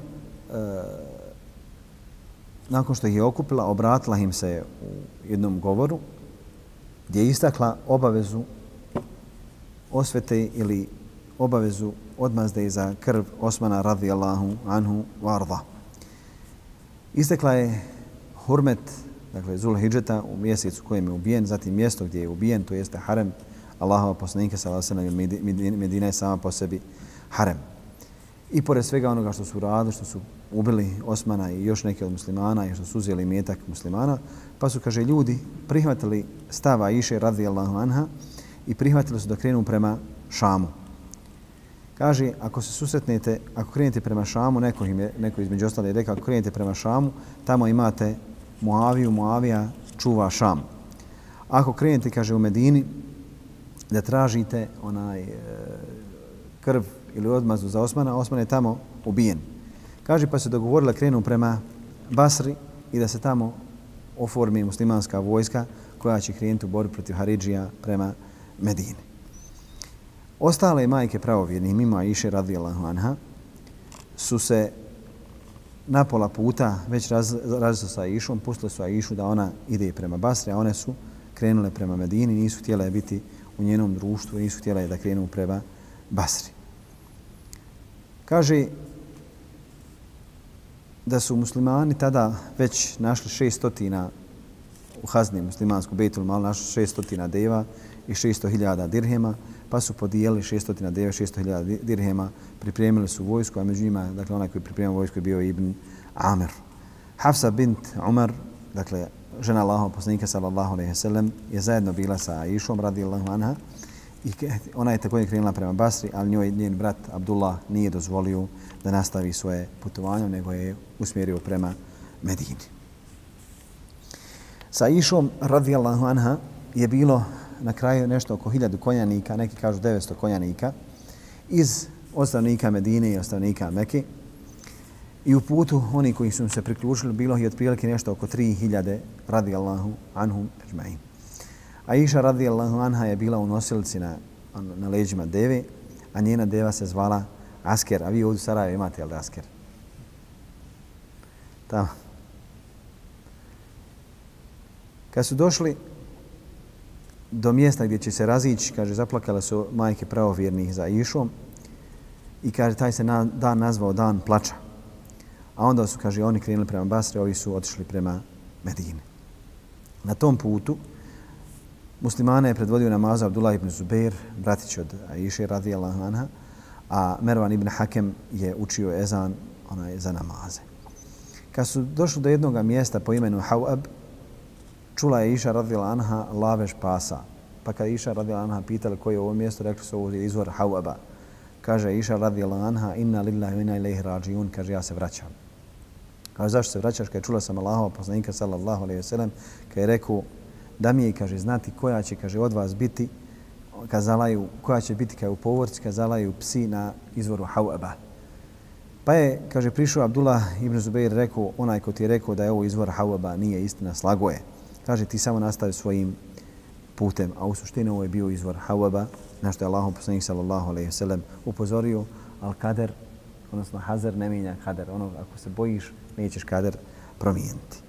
nakon što ih je okupila, obratila im se u jednom govoru gdje je istakla obavezu osvete ili obavezu odmazde za krv Osmana radijallahu anhu varda. Istekla je hurmet, dakle Zul Hidžeta u mjesecu kojem je ubijen, zatim mjesto gdje je ubijen, to jeste harem Allahova poslanika sallallahu alejhi Medina je sama po sebi harem. I pored svega onoga što su radili, što su ubili Osmana i još neke od muslimana i što su uzeli metak muslimana, pa su, kaže, ljudi prihvatili stava Iše radijallahu anha i prihvatili su da krenu prema Šamu. Kaže, ako se susretnete, ako krenete prema Šamu, neko, im je, neko između ostale je rekao, ako krenete prema Šamu, tamo imate Muaviju, Muavija čuva Šam. Ako krenete, kaže, u Medini, da tražite onaj e, krv ili odmazu za Osmana, Osman je tamo ubijen. Kaže pa se dogovorila krenu prema Basri i da se tamo oformi muslimanska vojska koja će krenuti u borbu protiv Haridžija prema Medini. Ostale majke pravovjernih, mimo Aisha radijallahu anha, su se na pola puta već raz, sa Aishom, pustile su Aishu da ona ide prema Basri, a one su krenule prema Medini, nisu htjele biti u njenom društvu, nisu htjele da krenu prema Basri. Kaže da su muslimani tada već našli šestotina u Hazni muslimansku Betul Mal našli 600 deva i 600.000 dirhema, pa su podijeli 600 deva, 600.000 dirhema, pripremili su vojsku, a među njima, dakle, onaj koji je pripremio vojsku je bio Ibn Amir. Hafsa bint Umar, dakle, žena Allahov poslanika sallallahu alejhi ve sellem je zajedno bila sa Aishom radijallahu anha i ona je također krenula prema Basri, ali njoj njen brat Abdullah nije dozvolio da nastavi svoje putovanje, nego je usmjerio prema Medini. Sa Išom radijallahu anha je bilo na kraju nešto oko hiljadu konjanika, neki kažu 900 konjanika, iz ostavnika Medine i ostavnika Mekke. I u putu oni koji su se priključili bilo je otprilike nešto oko 3000 radijallahu anhum ajma'in. Aisha radijallahu anha je bila u nosilici na, na leđima deve, a njena deva se zvala Asker. A vi ovdje u Sarajevo imate, jel da Asker? Tamo. Kad su došli do mjesta gdje će se razići, kaže, zaplakale su majke pravovjernih za Išom i kaže, taj se na, dan nazvao dan plača. A onda su, kaže, oni krenuli prema Basre, ovi su otišli prema Medine. Na tom putu muslimane je predvodio namaza Abdullah ibn Zubair, bratić od Aisha radijallahu anha, a Mervan ibn Hakem je učio ezan onaj, za namaze. Kad su došli do jednog mjesta po imenu Hawab, čula je Iša radila anha lavež pasa. Pa kad Iša radila anha pitala koje je ovo mjesto, rekli su ovo je izvor Hawaba. Kaže Iša radila anha inna lillahi inna ilaihi rađiun, kaže ja se vraćam. Kaže zašto se vraćaš? Kaže čula sam Allahova poslanika sallallahu alaihi wa sallam, kaže je rekao da mi je, kaže, znati koja će, kaže, od vas biti, kazalaju, koja će biti, kao povorci, kazalaju psi na izvoru Hawaba. Pa je, kaže, prišao Abdullah ibn Zubair, rekao, onaj ko ti je rekao da je ovo izvor Hawaba, nije istina, slago je kaže ti samo nastavi svojim putem, a u suštini ovo je bio izvor Hawaba, na što je Allahom poslanik sallallahu alaihi sallam upozorio, al kader, odnosno hazer ne mijenja kader, ono ako se bojiš, nećeš kader promijeniti.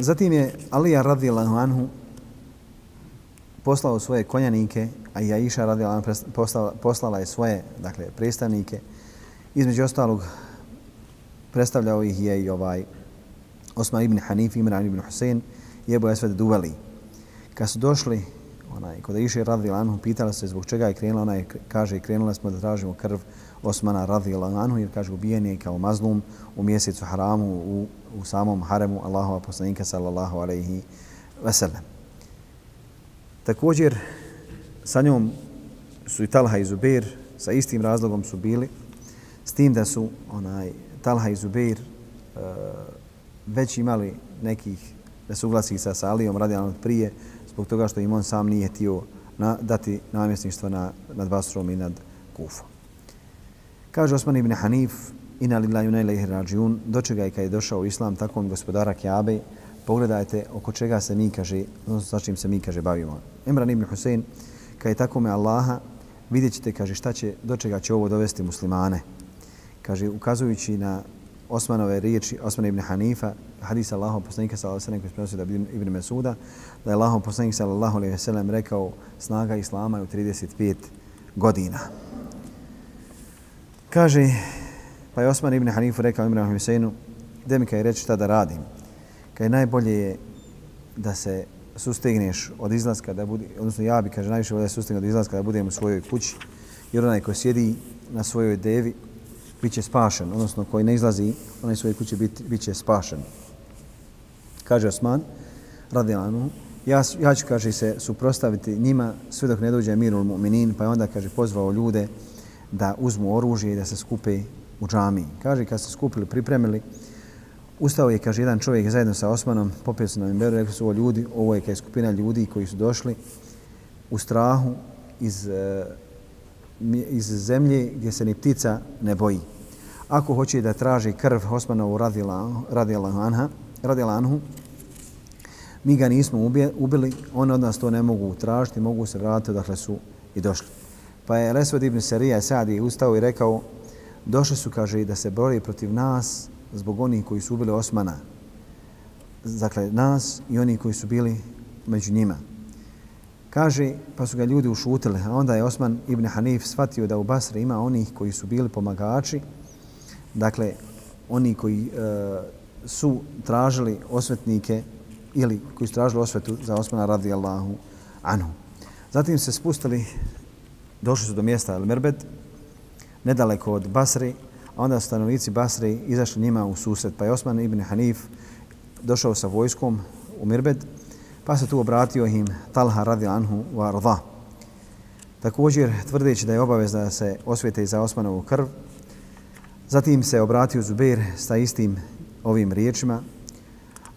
Zatim je Alija radijallahu anhu poslao svoje konjanike, a i Aisha radijallahu anhu poslala, poslala je svoje dakle, predstavnike. Između ostalog, predstavljao ih je i ovaj Osman ibn Hanif, Imran ibn Husein i Ebu Esved Duvali. Kad su došli, onaj, kod Aisha radijallahu anhu, pitala se zbog čega je krenula, ona je, kaže, krenula smo da tražimo krv Osmana radijallahu anhu, jer kaže, ubijen je kao mazlum u mjesecu haramu u u samom haremu Allahova poslanika sallallahu alaihi veselem. Također, sa njom su i Talha i Zubair, sa istim razlogom su bili, s tim da su onaj Talha i Zubair e, već imali nekih nesuglasi sa Salijom radijalno prije, zbog toga što im on sam nije htio na, dati namjesništvo na, nad Basrom i nad Kufom. Kaže Osman ibn Hanif, Ina lillahi una ilaihi rađiun, do čega je kad je došao islam takvom gospodara Kjabe, pogledajte oko čega se mi kaže, odnosno sa čim se mi kaže bavimo. Imran ibn Husein, kad je tako me Allaha, vidjet ćete, kaže, šta će, do čega će ovo dovesti muslimane. Kaže, ukazujući na Osmanove riječi, Osman ibn Hanifa, hadisa Allahov poslanika sallallahu alejhi ve sellem da ibn Mesuda, da je Allahov poslanik sallallahu alejhi ve sellem rekao snaga islama je u 35 godina. Kaže Pa je Osman ibn Hanifu rekao Imran Huseinu, gdje mi kaj reći šta da radim? Kaj najbolje je da se sustegneš od izlaska, da budi, odnosno ja bi, kaže, najviše volio da sustegne od izlaska da budem u svojoj kući, jer onaj koji sjedi na svojoj devi, bit će spašen, odnosno koji ne izlazi, onaj svoje kuće bit, bit će spašen. Kaže Osman, radi Anu, ja, ja ću, kaže, se suprostaviti njima sve dok ne dođe mirul mu'minin, pa je onda, kaže, pozvao ljude da uzmu oružje i da se skupe u džamiji. Kaže, kad se skupili, pripremili, ustao je, kaže, jedan čovjek zajedno sa Osmanom, popio se na mimberu, rekli su ovo ljudi, ovo je kaj skupina ljudi koji su došli u strahu iz, eh, iz zemlje gdje se ni ptica ne boji. Ako hoće da traži krv Osmanovu radijala anha, radila anhu, mi ga nismo ubili, oni od nas to ne mogu tražiti, mogu se vratiti, odakle su i došli. Pa je Lesved ibn Sarija Sadi ustao i rekao, došli su, kaže, da se bore protiv nas zbog onih koji su ubili Osmana. dakle, nas i oni koji su bili među njima. Kaže, pa su ga ljudi ušutili, a onda je Osman ibn Hanif shvatio da u Basri ima onih koji su bili pomagači, dakle, oni koji e, su tražili osvetnike ili koji su tražili osvetu za Osmana radijallahu anhu. Zatim se spustili, došli su do mjesta Al-Merbed, nedaleko od Basri, a onda stanovnici Basri izašli njima u susret. Pa je Osman ibn Hanif došao sa vojskom u Mirbed, pa se tu obratio im Talha radi anhu wa rda. Također, tvrdeći da je obavez da se osvijete za Osmanovu krv, zatim se obratio Zubair sa istim ovim riječima,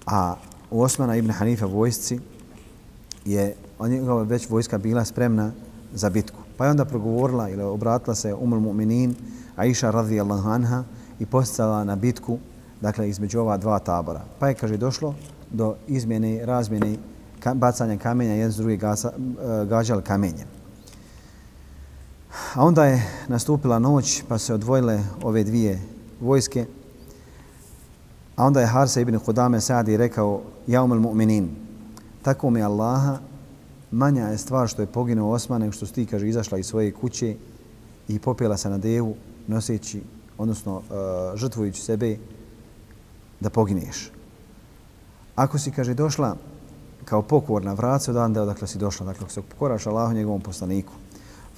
a u Osmana ibn Hanifa vojsci je njegova već vojska bila spremna za bitku. Pa je onda progovorila ili obratila se Umul Mu'minin, Aisha radijallahu anha i postala na bitku dakle između ova dva tabora. Pa je, kaže, došlo do izmjene, razmjene bacanja kamenja, jedan s drugi e, gađal kamenjem. A onda je nastupila noć, pa se odvojile ove dvije vojske. A onda je Harsa ibn Hudame Sadi rekao, Jaumel mu'minin, tako mi Allaha, manja je stvar što je poginuo Osman, nego što ti, kaže, izašla iz svoje kuće i popela se na devu, noseći, odnosno uh, žrtvujući sebe da pogineš. Ako si, kaže, došla kao pokorna, vrat se odande odakle si došla. Dakle, ako se pokoraš Allahu njegovom poslaniku,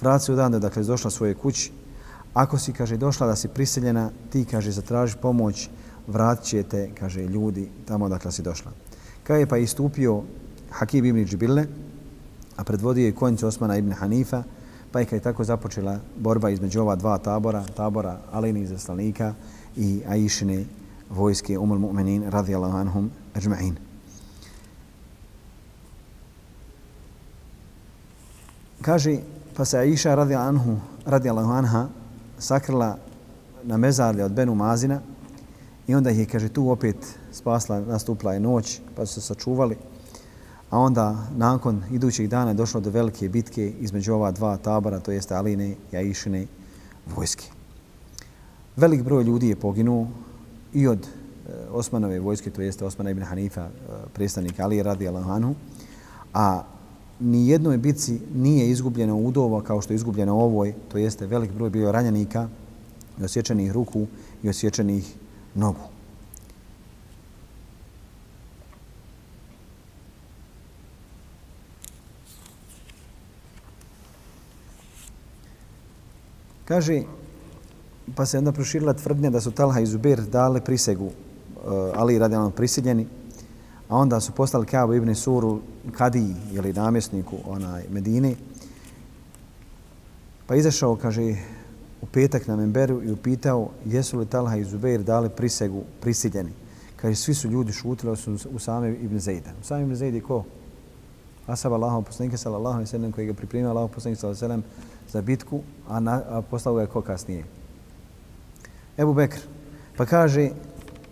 vrat se odande odakle si došla svoje kući. Ako si, kaže, došla da si priseljena, ti, kaže, zatraži pomoć, vrat će te, kaže, ljudi tamo odakle si došla. Kaj je pa istupio Hakib ibn Džibille, a predvodio je konjicu Osmana ibn Hanifa, pa je tako započela borba između ova dva tabora, tabora Alini iz Aslanika i Aishine vojske Umul Mu'minin radijallahu anhum ajma'in. Kaže, pa se Aisha radijallahu anhu, radijallahu anha sakrila na mezarlje od Benu Mazina i onda ih je, kaže, tu opet spasla, nastupla je noć, pa su se sačuvali. A onda, nakon idućih dana, je došlo do velike bitke između ova dva tabora, to jeste Aline i Aišine vojske. Velik broj ljudi je poginuo i od e, Osmanove vojske, to jeste Osmana ibn Hanifa, e, predstavnik Ali radi Allahanu, a ni jednoj bitci nije izgubljeno udova kao što je izgubljeno ovoj, to jeste velik broj bio ranjenika i osjećenih ruku i osječenih nogu. Kaže, pa se onda proširila tvrdnja da su Talha i Zubir dali prisegu uh, Ali radijalno prisiljeni, a onda su postali Kaabu ibn Suru Kadiji ili namjesniku onaj Medine. Pa izašao, kaže, u petak na Memberu i upitao jesu li Talha i Zubair dali prisegu prisiljeni. Kaže, svi su ljudi šutili osim Usame ibn Zejda. Usame ibn Zejda je ko? Asab Allahov poslanike sallallahu alejhi ve sellem koji ga pripremio Allahov poslanik sallallahu alejhi ve sellem za bitku, a, na, a poslao ga je ko kasnije. Ebu Bekr. Pa kaže,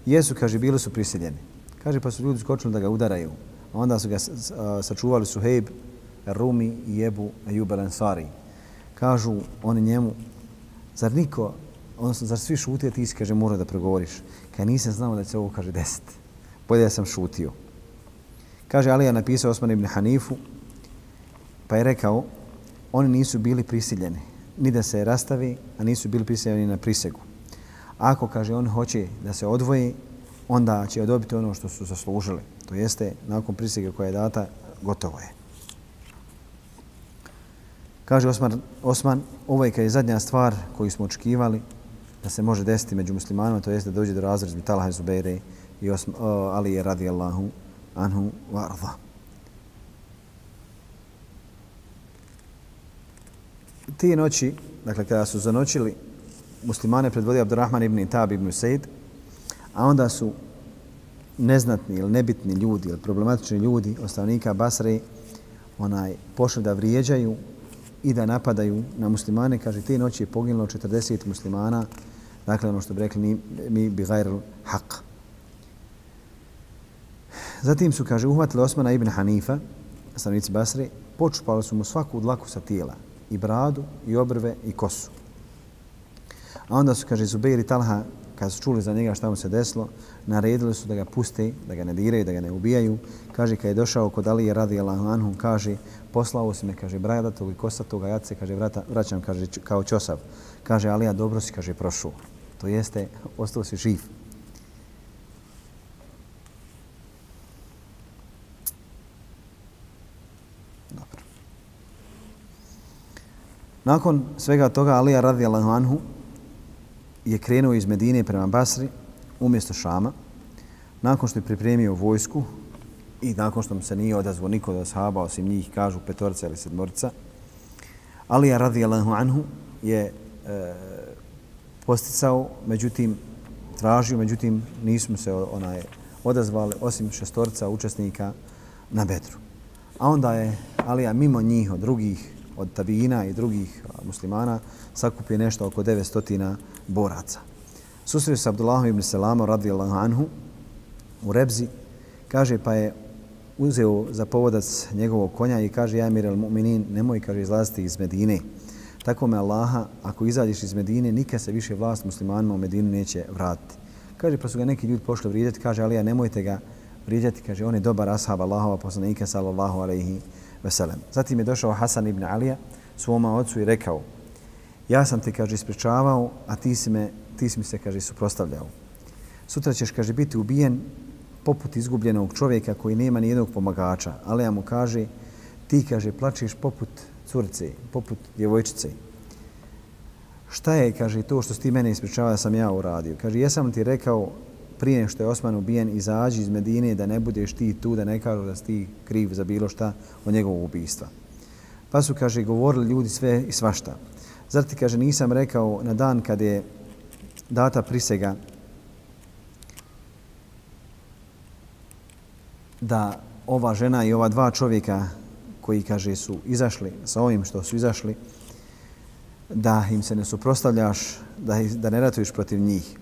jesu, kaže, bili su prisiljeni. Kaže, pa su ljudi skočili da ga udaraju. A onda su ga sačuvali Suhejb, Rumi i Ebu Ejub Ansari. Kažu oni njemu, zar niko, odnosno, zar svi šutije, ti si, kaže, mora da pregovoriš. Kaj nisam znao da će ovo, kaže, deset. Bolje da sam šutio. Kaže, Alija napisao Osman ibn Hanifu, pa je rekao, oni nisu bili prisiljeni ni da se rastavi, a nisu bili prisiljeni na prisegu. Ako, kaže, on hoće da se odvoji, onda će odobiti ono što su zaslužili. To jeste, nakon prisege koja je data, gotovo je. Kaže Osman, Osman ovaj ovo je je zadnja stvar koju smo očekivali da se može desiti među muslimanima, to jeste da dođe do razrezbi Talha Zubeire i Osman, Ali je radijallahu anhu wa arda. Tije noći, dakle kada su zanočili, muslimane predvodio Abdurrahman ibn Itab ibn Said, a onda su neznatni ili nebitni ljudi ili problematični ljudi ostavnika Basre onaj, pošli da vrijeđaju i da napadaju na muslimane. Kaže, te noći je poginulo 40 muslimana, dakle ono što bi rekli mi, mi bi gajrl haq. Zatim su, kaže, uhvatili Osmana ibn Hanifa, stanovnici Basre, počupali su mu svaku dlaku sa tijela, i bradu, i obrve, i kosu. A onda su, kaže, Zubeir i Talha kad su čuli za njega šta mu se desilo, naredili su da ga puste, da ga ne diraju, da ga ne ubijaju. Kaže, kad je došao kod Alije radi Anhu, kaže, poslao si me, kaže, bradatog i kosatog jace, kaže, vrata, vraćam, kaže, kao čosav. Kaže, Alija, dobro si, kaže, prošao. To jeste, ostao si živ. Nakon svega toga, Alija radijallahu Anhu, je krenuo iz Medine prema Basri umjesto Šama. Nakon što je pripremio vojsku i nakon što mu se nije odazvo niko od ashaba, osim njih, kažu petorca ili sedmorca, Alija radijallahu anhu je e, posticao, međutim, tražio, međutim, nismo se onaj odazvali osim šestorca učesnika na Bedru. A onda je Alija mimo njih od drugih, od tabijina i drugih muslimana, sakupio nešto oko 900 boraca. Susreo se Abdullahom ibn Selama radijallahu anhu u Rebzi, kaže pa je uzeo za povodac njegovog konja i kaže ja Amir al-mu'minin, nemoj kaže izlaziti iz Medine. Tako me Allaha, ako izađeš iz Medine, nikad se više vlast muslimanima u Medinu neće vratiti. Kaže, pa su ga neki ljudi pošli vrijeđati, kaže, ali ja nemojte ga vrijeđati, kaže, on je dobar ashab Allahova poslanika, sallallahu alaihi veselem. Zatim je došao Hasan ibn Alija svoma ocu i rekao, ja sam te, kaže, ispričavao, a ti si, me, ti si mi se, kaže, suprostavljao. Sutra ćeš, kaže, biti ubijen poput izgubljenog čovjeka koji nema ni jednog pomagača. Ali ja mu kaže, ti, kaže, plačeš poput curce, poput djevojčice. Šta je, kaže, to što si ti mene ispričavao da sam ja uradio? Kaže, jesam ti rekao prije što je Osman ubijen, izađi iz Medine da ne budeš ti tu, da ne kažu da si ti kriv za bilo šta od njegovog ubijstva. Pa su, kaže, govorili ljudi sve i svašta. Zar ti, kaže, nisam rekao na dan kad je data prisega da ova žena i ova dva čovjeka koji, kaže, su izašli sa ovim što su izašli, da im se ne suprostavljaš, da, da ne ratuješ protiv njih.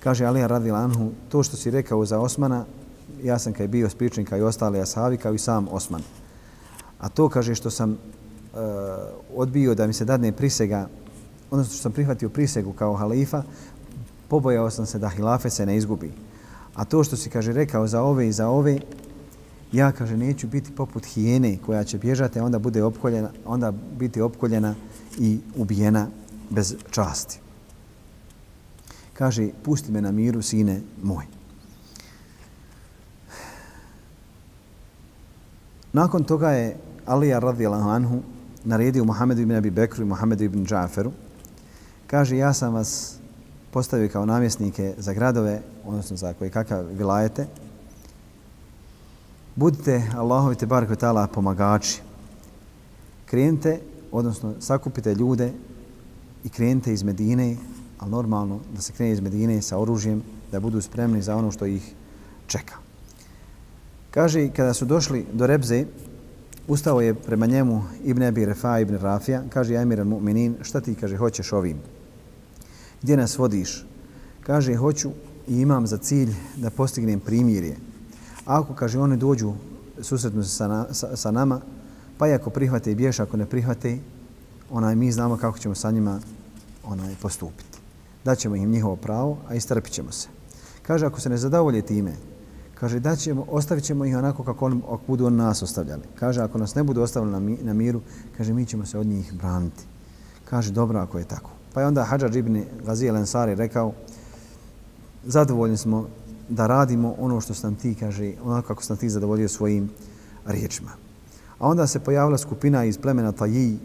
Kaže Alija radi Lanhu, to što si rekao za Osmana, ja sam kaj bio spričan kao i ostali ashabi, kao i sam Osman. A to kaže što sam uh, odbio da mi se dadne prisega, odnosno što sam prihvatio prisegu kao halifa, pobojao sam se da hilafe se ne izgubi. A to što si, kaže, rekao za ove i za ove, ja, kaže, neću biti poput hijene koja će bježati, a onda bude opkoljena, onda biti opkoljena i ubijena bez časti. Kaže, pusti me na miru, sine moj. Nakon toga je Alija radijalahu anhu naredio Muhammedu ibn Abi Bekru i Muhammedu ibn Džaferu. Kaže, ja sam vas postavio kao namjesnike za gradove, odnosno za koje kakav vilajete. Budite Allahovi te bar tala pomagači. Krenite, odnosno sakupite ljude i krenite iz Medine, ali normalno da se krene iz Medine sa oružjem, da budu spremni za ono što ih čeka. Kaže, kada su došli do Rebze, Ustao je prema njemu Ibn Abi Refa Ibn Rafija, kaže Emir al-Mu'minin, šta ti, kaže, hoćeš ovim? Gdje nas vodiš? Kaže, hoću i imam za cilj da postignem primirje. Ako, kaže, oni dođu, susretnu se sa, na, sa, sa nama, pa i ako prihvate i biješ, ako ne prihvate, onaj, mi znamo kako ćemo sa njima onaj, postupiti. Daćemo im njihovo pravo, a istrpit ćemo se. Kaže, ako se ne zadovolje time, Kaže, da ćemo, ostavit ćemo ih onako kako on, ako budu on nas ostavljali. Kaže, ako nas ne budu ostavili na, mi, na miru, kaže, mi ćemo se od njih braniti. Kaže, dobro ako je tako. Pa je onda Hadžar ibn Gazijel Ansari rekao, zadovoljni smo da radimo ono što sam ti, kaže, onako kako sam ti zadovoljio svojim riječima. A onda se pojavila skupina iz plemena Tajij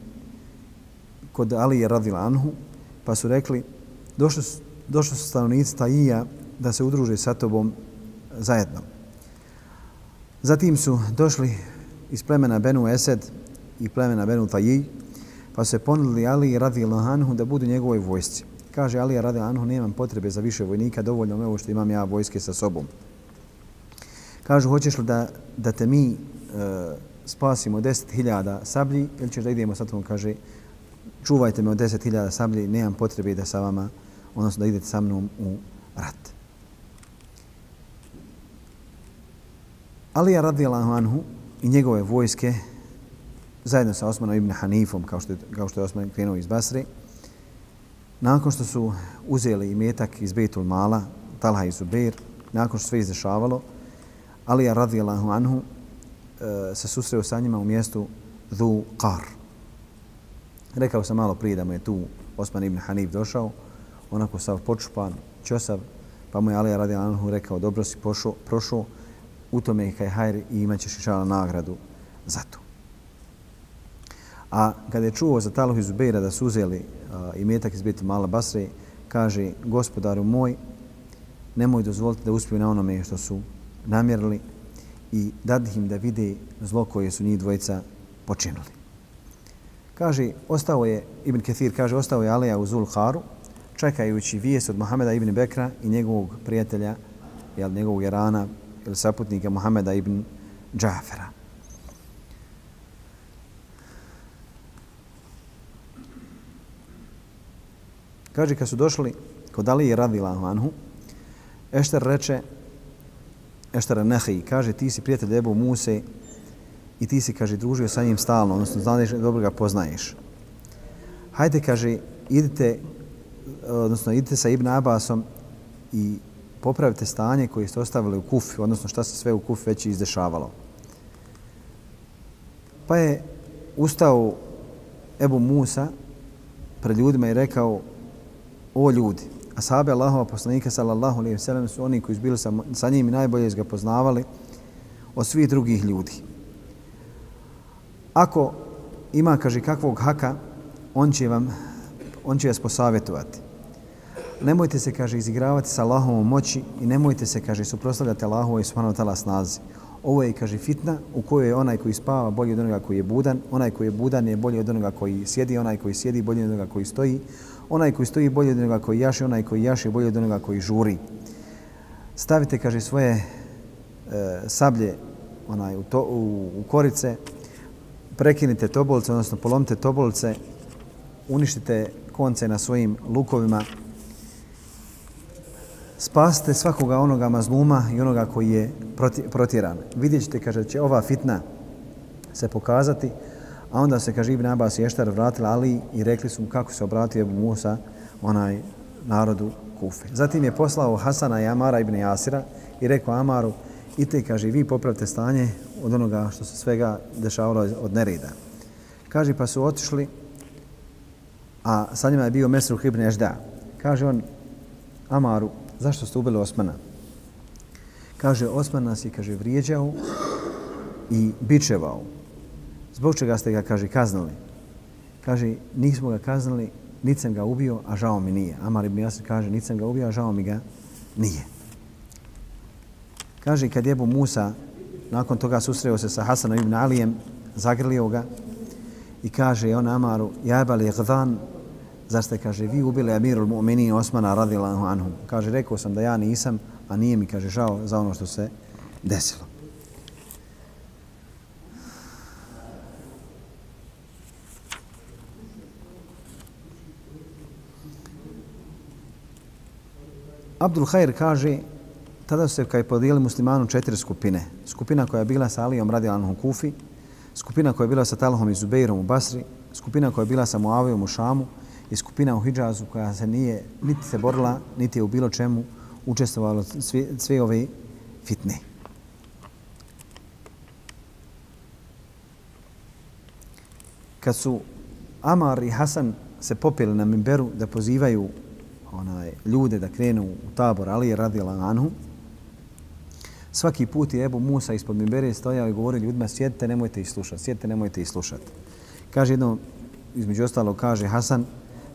kod Alije radila Anhu, pa su rekli, došli, došli su stanovnici Tajija da se udruže sa tobom zajedno. Zatim su došli iz plemena Benu Esed i plemena Benu Tajij, pa se ponudili Ali Radi Anhu da budu njegovoj vojsci. Kaže Ali Radi Anhu, nemam potrebe za više vojnika, dovoljno me ovo što imam ja vojske sa sobom. Kažu, hoćeš li da, da te mi e, spasimo 10.000 sablji ili ćeš da idemo sa tom, kaže, čuvajte me od 10.000 sablji, nemam potrebe da sa vama, odnosno da idete sa mnom u rat. Alija radijalahu anhu i njegove vojske zajedno sa Osmanom ibn Hanifom, kao što je, kao što je Osman krenuo iz Basre, Nakon što su uzeli imetak iz Betul Mala, Talha i Zubair, nakon što sve izdešavalo, Alija radijallahu anhu e, se susreo sa njima u mjestu Dhu Qar. Rekao sam malo prije da mu je tu Osman ibn Hanif došao, onako sav počupan, čosav, pa mu je Alija radi anhu rekao dobro si pošao, prošao, u tome je kaj hajr i imat ćeš išala nagradu za to. A kada je čuo za Taluh iz Zubeira da su uzeli uh, imetak iz biti Mala Basre, kaže, gospodaru moj, nemoj dozvoliti da uspiju na onome što su namjerili i dadi im da vide zlo koje su njih dvojica počinili. Kaže, ostao je, Ibn Kathir kaže, ostao je Alija u Zulharu, čekajući vijest od Mohameda ibn Bekra i njegovog prijatelja, jel, njegovog Irana ili saputnika Mohameda ibn Džafera. Kaže, kad su došli kod Alije radila anhu, Ešter reče, Ešter Nehi, kaže, ti si prijatelj Ebu Muse i ti si, kaže, družio sa njim stalno, odnosno znaš da dobro ga poznaješ. Hajde, kaže, idite, odnosno idite sa Ibn Abbasom i popravite stanje koje ste ostavili u kufi, odnosno šta se sve u kufi već izdešavalo. Pa je ustao Ebu Musa pred ljudima i rekao, o ljudi, ashabi Allahova poslanika sallallahu alaihi wa su oni koji su bili sa, sa njim i najbolje ga poznavali od svih drugih ljudi. Ako ima, kaže, kakvog haka, on će vam, on će vas posavjetovati. Nemojte se, kaže, izigravati sa Allahovom moći i nemojte se, kaže, suprostavljati Allahovoj i subhanahu ta'ala snazi. Ovo je, kaže, fitna u kojoj je onaj koji spava bolji od onoga koji je budan, onaj koji je budan je bolji od onoga koji sjedi, onaj koji sjedi bolji od onoga koji stoji, onaj koji stoji bolji od onoga koji jaši, onaj koji jaši bolji od onoga koji žuri. Stavite, kaže, svoje e, sablje onaj, u, to, u, u korice, prekinite tobolce, odnosno polomite tobolce, uništite konce na svojim lukovima, spasite svakoga onoga mazluma i onoga koji je protjeran. Vidjet ćete, kaže, će ova fitna se pokazati, A onda se, kaže, Ibn Abbas i Eštar vratila Ali i rekli su mu kako se obratio Ebu Musa onaj narodu Kufe. Zatim je poslao Hasana i Amara ibn Jasira i rekao Amaru, i te, kaže, vi popravite stanje od onoga što se svega dešavalo od nereda. Kaže, pa su otišli, a sa njima je bio Mesruh ibn Ežda. Kaže on Amaru, zašto ste ubili Osmana? Kaže, Osman nas je, kaže, vrijeđao i bičevao. Zbog čega ste ga, kaže, kaznali? Kaže, nismo ga kaznali, niti sam ga ubio, a žao mi nije. Amar ibn Jasir kaže, niti sam ga ubio, a žao mi ga nije. Kaže, kad je Musa nakon toga susreo se sa Hasanom ibn Alijem, zagrlio ga i kaže on Amaru, jajbal je gdan, zar ste, kaže, vi ubili Amirul Mu'minin Osmana radilahu anhu. Kaže, rekao sam da ja nisam, a nije mi, kaže, žao za ono što se desilo. Abdul Khair kaže, tada su se kaj podijeli muslimanu četiri skupine. Skupina koja je bila sa Alijom radijalnom Anhu Kufi, skupina koja je bila sa Talhom i Zubeirom u Basri, skupina koja je bila sa Muavijom u Šamu i skupina u Hidžazu koja se nije niti se borila, niti je u bilo čemu učestvovalo sve, sve ove fitne. Kad su Amar i Hasan se popeli na Mimberu da pozivaju onaj, ljude da krenu u tabor Ali radi radila Anhu. Svaki put je Ebu Musa ispod Mimbere stojao i govorio ljudima sjedite, nemojte ih slušati, sjedite, nemojte ih slušati. Kaže jedno, između ostalo kaže Hasan,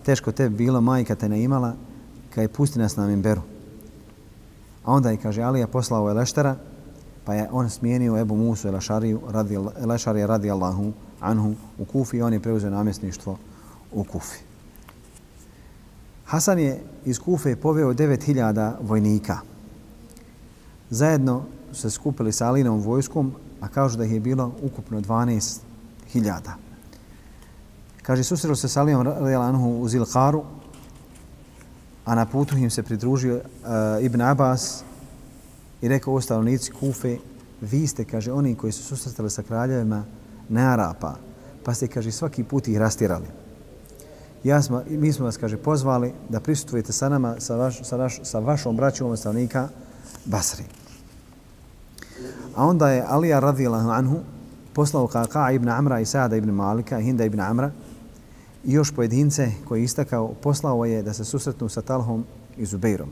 teško te bilo, majka te ne imala, kad je pusti nas na Mimberu. A onda je, kaže, Alija poslao Eleštara, pa je on smijenio Ebu Musu Elešariju, radi, Elešarija radi Allahu anhu u Kufi i on je preuzeo namjesništvo u Kufi. Hasan je iz Kufe poveo 9000 vojnika. Zajedno se skupili sa Alinom vojskom, a kažu da ih je bilo ukupno 12.000. Kaže, susreo se sa Alinom Anhu u Zilharu, a na putu im se pridružio uh, Ibn Abbas i rekao ostavnici Kufe, vi ste, kaže, oni koji su susretali sa kraljevima, ne Arapa, pa ste, kaže, svaki put ih rastirali ja smo, mi smo vas, kaže, pozvali da prisutujete sa nama, sa, vaš, sa, naš, sa vašom braćom stanovnika Basri. A onda je Alija radijallahu anhu poslao Kaka ibn Amra i Sada ibn Malika i Hinda ibn Amra i još pojedince koji je istakao, poslao je da se susretnu sa Talhom i Zubeirom.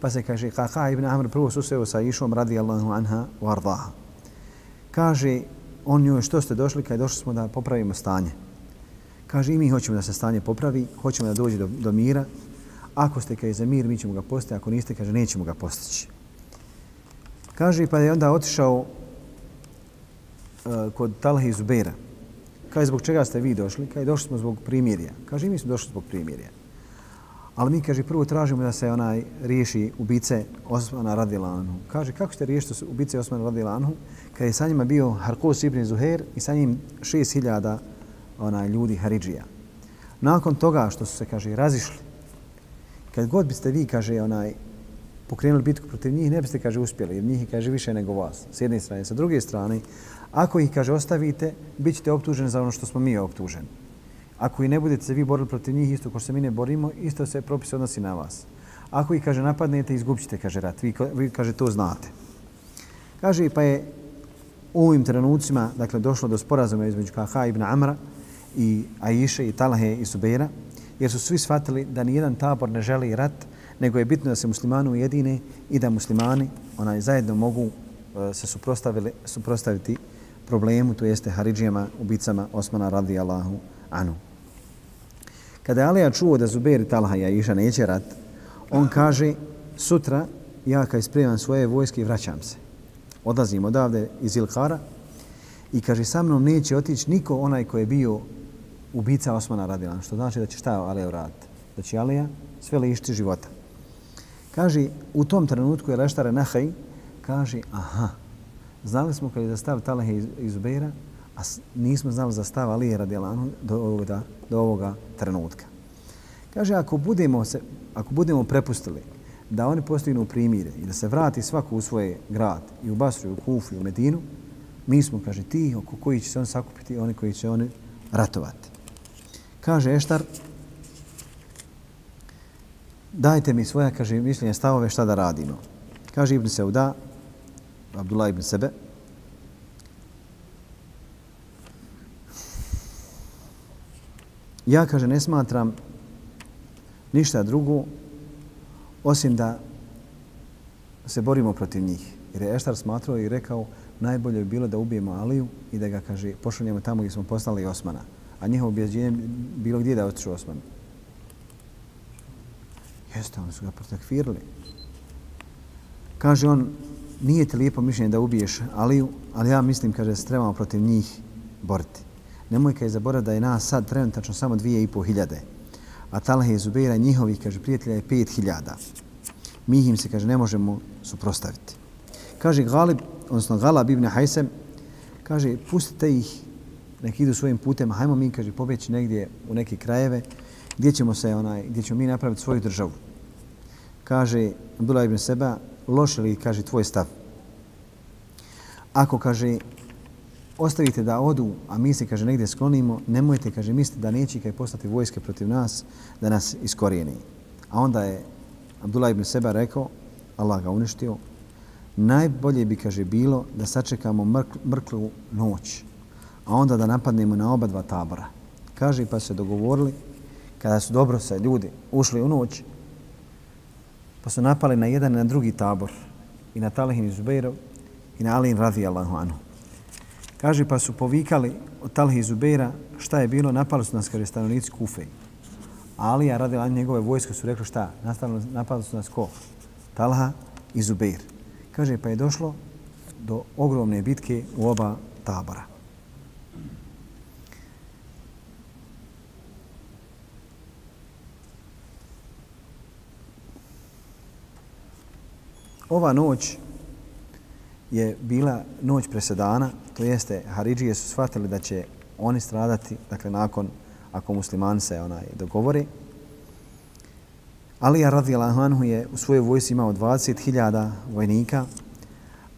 Pa se kaže, Kaka ibn Amr prvo susreo sa Išom radijallahu anha u Ardaha. Kaže, on njoj, što ste došli? Kad došli smo da popravimo stanje. Kaže, i mi hoćemo da se stanje popravi, hoćemo da dođe do, do mira. Ako ste kaže za mir, mi ćemo ga postići, ako niste, kaže, nećemo ga postići. Kaže, pa je onda otišao uh, kod Talha i Zubeira. Kaže, zbog čega ste vi došli? Kaže, došli smo zbog primirja. Kaže, mi smo došli zbog primirja. Ali mi, kaže, prvo tražimo da se onaj riješi ubice Osmana Radilanu. Kaže, kako ste riješiti ubice Osmana Radilanu? Kad je sa njima bio Harkos ibn Zuher i sa njim šest hiljada onaj, ljudi Haridžija. Nakon toga što su se, kaže, razišli, kad god biste vi, kaže, onaj, pokrenuli bitku protiv njih, ne biste, kaže, uspjeli, jer njih, kaže, više nego vas. S jedne strane. Sa druge strane, ako ih, kaže, ostavite, bit ćete optuženi za ono što smo mi optuženi. Ako i ne budete se vi borili protiv njih, isto ko se mi ne borimo, isto se propis odnosi na vas. Ako ih, kaže, napadnete, izgubćete, kaže, rat. Vi, vi, kaže, to znate. Kaže, pa je u ovim trenucima, dakle, došlo do sporazuma između Kaha ibn Amra i Aisha i Talhe i Subeira, jer su svi shvatili da ni jedan tabor ne želi rat, nego je bitno da se muslimani ujedine i da muslimani onaj zajedno mogu e, se se suprostaviti problemu, to jeste Haridžijama, ubicama Osmana radijallahu anu. Kada je Alija čuo da Zubair i Talha i Aisha neće rat, on kaže, sutra ja kad spremam svoje vojske i vraćam se. Odlazim odavde iz Ilkara i kaže, sa mnom neće otići niko onaj ko je bio ubica Osmana Radila. Što znači da će šta Alija uraditi? Da će Alija sve lišti života. Kaže, u tom trenutku je Leštare Nahaj, kaže, aha, znali smo kad je zastav Talahe iz, iz Ubeira, a nismo znali za stav Alije Radilanu do ovoga, do ovoga trenutka. Kaže, ako budemo, se, ako budemo prepustili da oni postignu primire i da se vrati svako u svoje grad i u Basru, i u Kufu, i u Medinu, mi smo, kaže, ti oko koji će se on sakupiti, oni koji će oni ratovati. Kaže Eštar, dajte mi svoja, kaže, mišljenje stavove šta da radimo. Kaže Ibn Seuda, Abdullah ibn Sebe, ja, kaže, ne smatram ništa drugo osim da se borimo protiv njih. Jer je Eštar smatrao i rekao najbolje bi bilo da ubijemo Aliju i da ga, kaže, pošaljemo tamo gdje smo poslali Osmana. A njihovo objeđenje bilo gdje da otišu Osman. Jeste, oni su ga protekfirili. Kaže on, nije ti lijepo mišljenje da ubiješ Aliju, ali ja mislim, kaže, se trebamo protiv njih boriti. Nemoj kaj zaboraviti da je nas sad trenutačno samo dvije i po hiljade. A Talha i Zubeira njihovi, kaže, prijatelja je pet hiljada. Mi im se, kaže, ne možemo suprostaviti. Kaže Galib, odnosno Galab ibn Hajsem, kaže, pustite ih, nek idu svojim putem, hajmo mi, kaže, pobjeći negdje u neke krajeve, gdje ćemo se, onaj, gdje ćemo mi napraviti svoju državu. Kaže Abdullah ibn Seba, loše li, kaže, tvoj stav? Ako, kaže, ostavite da odu, a mi se, kaže, negdje sklonimo, nemojte, kaže, misliti da neće kaj postati vojske protiv nas, da nas iskorijeni. A onda je Abdullah ibn Seba rekao, Allah ga uništio, najbolje bi, kaže, bilo da sačekamo mrklu noć, a onda da napadnemo na oba dva tabora. Kaže, pa se dogovorili, kada su dobro se ljudi ušli u noć, pa su napali na jedan i na drugi tabor, i na Talihin i Zubeirov, i na Alin radijallahu anhu. Kaže, pa su povikali od Talhi i Zubeira šta je bilo, napali su nas, kaže, stanovnici Kufe. Alija radila njegove vojske su rekli šta, nastavno, napali su nas ko? Talha i Zubeir. Kaže, pa je došlo do ogromne bitke u oba tabora. Ova noć je bila noć presedana, to jeste Haridžije su shvatili da će oni stradati, dakle nakon ako musliman se onaj dogovori. Alija radijallahu anhu je u svojoj vojsi imao 20.000 vojnika,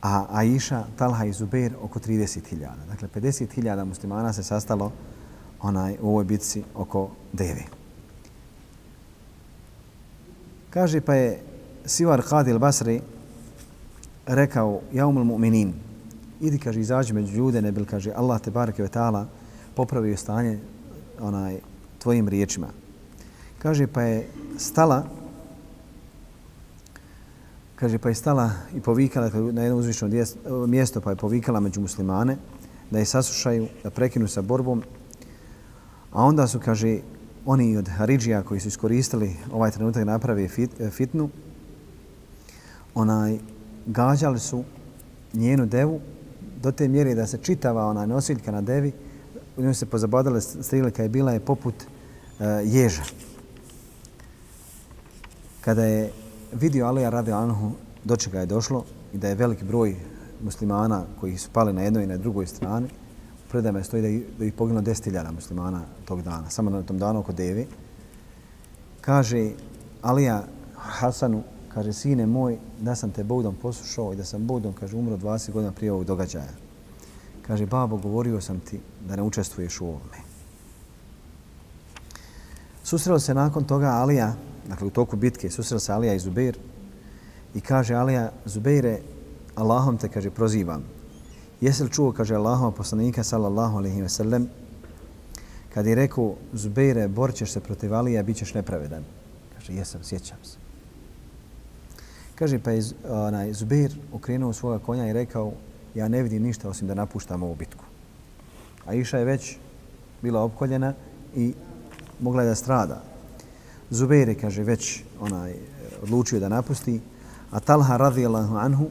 a Aisha, Talha i Zubair oko 30.000. Dakle, 50.000 muslimana se sastalo onaj, u ovoj bitci oko Devi. Kaže pa je Sivar Qadil Basri rekao, Jaumul mu'minin, idi, kaže, izađi među ljude, ne bil, kaže, Allah te barake vetala popravio stanje onaj tvojim riječima. Kaže, pa je stala, kaže, pa je stala i povikala na jedno uzvišno mjesto, pa je povikala među muslimane, da je sasušaju, da prekinu sa borbom, a onda su, kaže, oni od Haridžija koji su iskoristili ovaj trenutak napravi fit, fitnu, onaj, gađali su njenu devu do te mjere da se čitava ona nosiljka na devi, u njoj se pozabadala strilika je bila je poput uh, ježa. Kada je vidio Alija radi Anhu do čega je došlo i da je veliki broj muslimana koji su pali na jednoj i na drugoj strani, u predajama stoji da je, da je poginulo destiljara muslimana tog dana, samo na tom danu oko devi, kaže Alija Hasanu, kaže, sine moj, da sam te Bogdom poslušao i da sam Bogdom, kaže, umro 20 godina prije ovog događaja. Kaže, babo, govorio sam ti da ne učestvuješ u ovome. Susrelo se nakon toga Alija, dakle u toku bitke, susrelo se Alija i Zubeir i kaže Alija, Zubeire, Allahom te, kaže, prozivam. Jesi li čuo, kaže Allahom poslanika, sallallahu alaihi ve sellem, kad je rekao, Zubeire, borit ćeš se protiv Alija, bit ćeš nepravedan. Kaže, jesam, sjećam se. Kaže, pa je onaj, Zubir okrenuo svoga konja i rekao, ja ne vidim ništa osim da napuštam ovu bitku. A Iša je već bila opkoljena i mogla je da strada. Zubeir je, kaže, već onaj, odlučio da napusti, a Talha radijallahu anhu,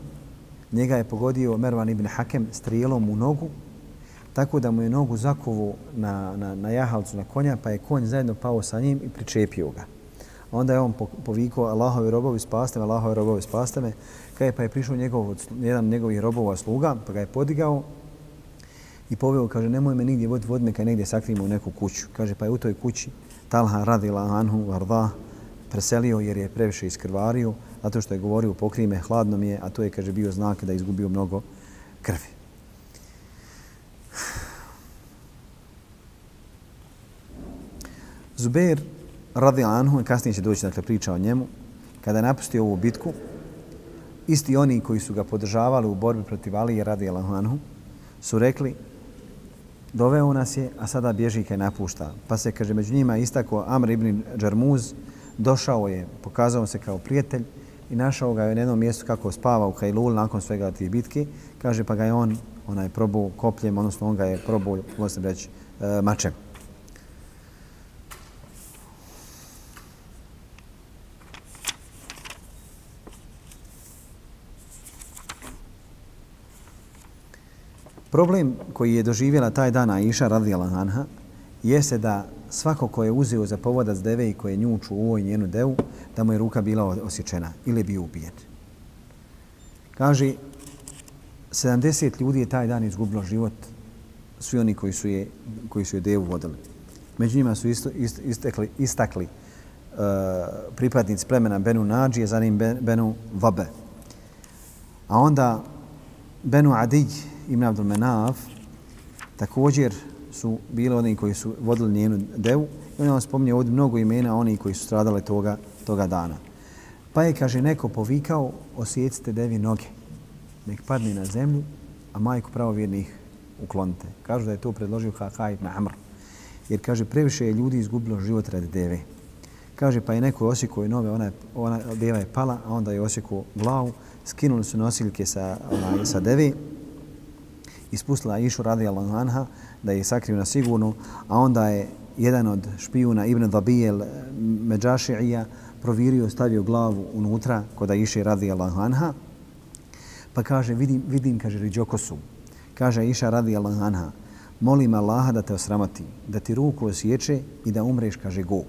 njega je pogodio Mervan ibn Hakem strijelom u nogu, tako da mu je nogu zakovo na, na, na jahalcu na konja, pa je konj zajedno pao sa njim i pričepio ga onda je on povikao Allahovi robovi spaste me, Allahovi robovi spaste me. Kaj pa je prišao njegov, jedan njegovih robova sluga, pa ga je podigao i poveo, kaže, nemoj me nigdje voditi, vod me kaj negdje sakrimo u neku kuću. Kaže, pa je u toj kući Talha radila anhu varda preselio jer je previše iskrvario, zato što je govorio pokrime, hladno mi je, a to je, kaže, bio znak da je izgubio mnogo krvi. Zubair radi anhu, i kasnije će doći dakle, priča o njemu, kada je napustio ovu bitku, isti oni koji su ga podržavali u borbi protiv Alije radi anhu, su rekli, doveo nas je, a sada bježi kaj napušta. Pa se, kaže, među njima istako Amr ibn Džarmuz, došao je, pokazao se kao prijatelj i našao ga je na jednom mjestu kako spava u Hajlul nakon svega tih bitki. Kaže, pa ga je on onaj probao kopljem, odnosno on ga je probao, možete reći, e, mačem. Problem koji je doživjela taj dan Aisha radijala anha jeste da svako ko je uzeo za povodac deve i koje nju čuo i njenu devu, da mu je ruka bila osjećena ili bi ubijen. Kaže, 70 ljudi je taj dan izgubilo život, svi oni koji su je, koji su je devu vodili. Među njima su isto, ist, istekli, istakli uh, pripadnici plemena Benu Nađije, zanim Benu Vabe. A onda Benu Adij, Ibn Abdul Menaf također su bili oni koji su vodili njenu devu i ona vam spominje ovdje mnogo imena oni koji su stradali toga, toga dana. Pa je, kaže, neko povikao, osjecite devi noge, nek padne na zemlju, a majku pravovjernih uklonite. Kažu da je to predložio Haha ibn Amr. Jer, kaže, previše je ljudi izgubilo život radi deve. Kaže, pa je neko osjekao i nove, ona, je, ona deva je pala, a onda je osjekao glavu, skinuli su nosiljke sa, ona, sa devi, ispustila Išu radi anha da je sakriju na sigurnu, a onda je jedan od špijuna Ibn Dabijel Međaši'ija provirio, stavio glavu unutra kod Iše radi anha. Pa kaže, vidim, vidim kaže, riđokosu. Kaže Iša radi anha, molim Allaha da te osramati, da ti ruku osjeće i da umreš, kaže, go.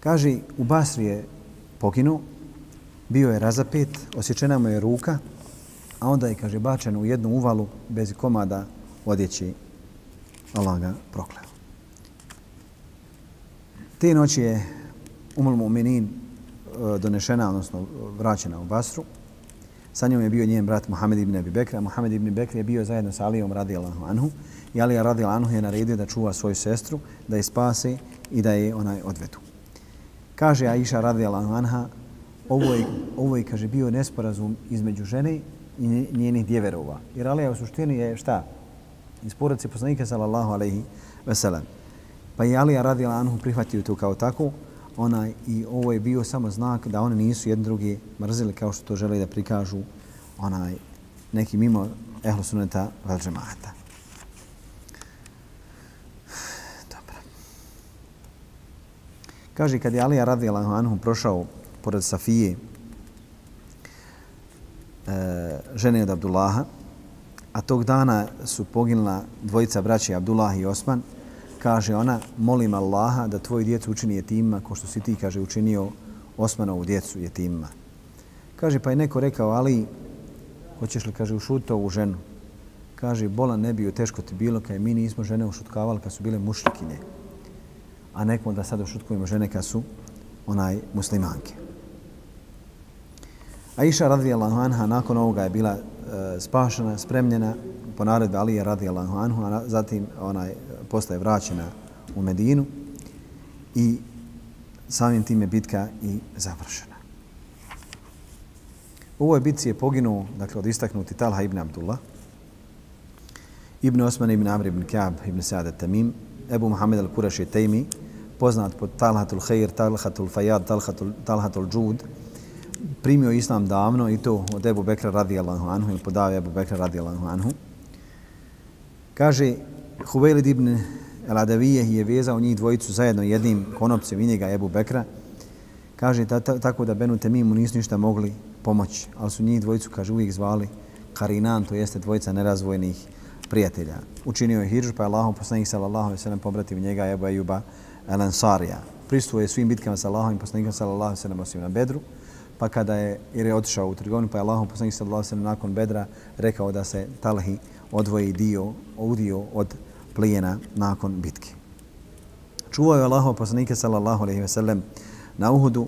Kaže, u Basri je pokinu, bio je razapet, osjećena mu je ruka, a onda je, kaže, bačen u jednu uvalu bez komada odjeći. Allah ga prokleo. Te noći je Umul Mu'minin e, donešena, odnosno vraćena u Basru. Sa njom je bio njen brat Muhammed ibn Abi Bekra. Muhammed ibn Bekra je bio zajedno sa Alijom radijallahu anhu. I Alija radijallahu anhu je naredio da čuva svoju sestru, da je spase i da je onaj odvedu. Kaže Aisha radijallahu anha, ovo je, ovo je, kaže, bio nesporazum između žene i njenih djeverova. Jer Alija u suštini je šta? Iz porodice poslanika sallallahu alaihi veselam. Pa je Alija radila anhu prihvatio to kao tako, onaj, i ovo je bio samo znak da oni nisu jedni drugi mrzili kao što to žele da prikažu onaj neki mimo ehlu suneta vel džemata. Dobro. Kaže, kad je Alija radijallahu anhu prošao pored Safije, Eh, žene od Abdullaha, a tog dana su poginula dvojica braća Abdullah i Osman, kaže ona, molim Allaha da tvoj djecu učini jetimima, ko što si ti, kaže, učinio Osmanovu djecu jetimima. Kaže, pa je neko rekao, ali, hoćeš li, kaže, ušuti ovu ženu? Kaže, bola ne bio, teško ti bilo, kaj mi nismo žene ušutkavali kad su bile mušrikinje. A nekom da sad ušutkujemo žene kad su onaj muslimanke. Aisha radijallahu anha nakon ovoga je bila e, spašena, spremljena po naredbi Alije radijallahu anhu, a zatim ona postaje vraćena u Medinu i samim tim je bitka i završena. U ovoj bitci je poginuo, dakle, od istaknuti Talha ibn Abdullah, ibn Osman ibn Amr ibn Kaab ibn Sa'ad tamim Ebu Muhammed al-Kuraši Tejmi, poznat pod Talhatul Khair, Talhatul Fayad, Talhatul, Talhatul Džud, primio islam davno i to od Ebu Bekra radijallahu anhu ili podao Ebu Bekra radijallahu anhu. Kaže, Huvelid ibn Eladavije je vezao njih dvojicu zajedno jednim konopcem i njega Ebu Bekra. Kaže, ta, ta, tako da Benu Temimu nisu ništa mogli pomoći, ali su njih dvojicu, kaže, uvijek zvali Karinan, to jeste dvojica nerazvojnih prijatelja. Učinio je hiržu, pa je Allahom poslanik sallallahu alaihi sallam pobratio njega Ebu Ejuba El-Ansarija. Pristuje svim bitkama sa Allahom i poslanikom sallallahu alaihi sallam osim na Bedru pa kada je, jer je otišao u trgovinu, pa je Allahom poslanik sallallahu alejhi nakon Bedra rekao da se Talhi odvoji dio, udio od plijena nakon bitke. Čuvao je Allahov poslanike sallallahu alejhi ve sellem na Uhudu,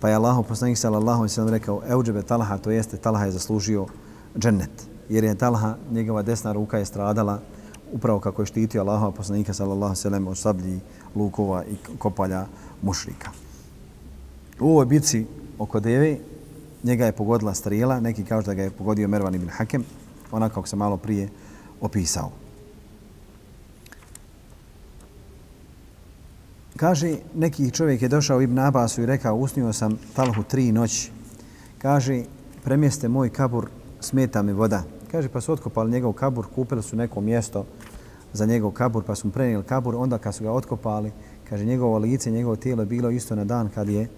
pa je Allahov poslanik sallallahu alejhi ve sellem rekao: euđebe Talha, to jeste Talha je zaslužio džennet." Jer je Talha, njegova desna ruka je stradala upravo kako je štitio Allahov poslanika sallallahu alejhi ve sellem od sablji, lukova i kopalja mušrika. U ovoj bitci oko deve, njega je pogodila strela, neki kažu da ga je pogodio Mervan ibn Hakem, onako kako se malo prije opisao. Kaže, neki čovjek je došao Ibn Abbasu i rekao, usnio sam talhu tri noći. Kaže, premjeste moj kabur, smeta mi voda. Kaže, pa su otkopali njegov kabur, kupili su neko mjesto za njegov kabur, pa su mu prenijeli kabur. Onda kad su ga otkopali, kaže, njegovo lice, njegovo tijelo je bilo isto na dan kad je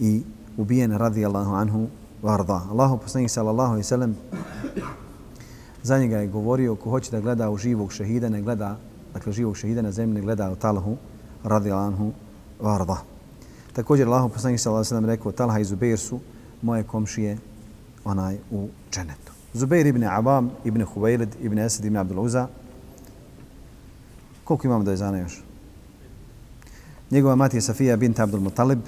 i ubijen radijallahu anhu varda. Allahu poslanik sallallahu alejhi ve sellem za njega je govorio ko hoće da gleda u živog šehida ne gleda dakle živog šehida na zemlji ne gleda u Talhu radijallahu anhu varda. Također Allahu poslanik sallallahu alejhi ve sellem rekao Talha i Zubair su moje komšije onaj u dženetu. Zubair ibn Abam ibn Huwailid ibn Esad, ibn Abdul Uza. Koliko imamo da je zana još? Njegova mati je Safija bint Abdul Mutalib,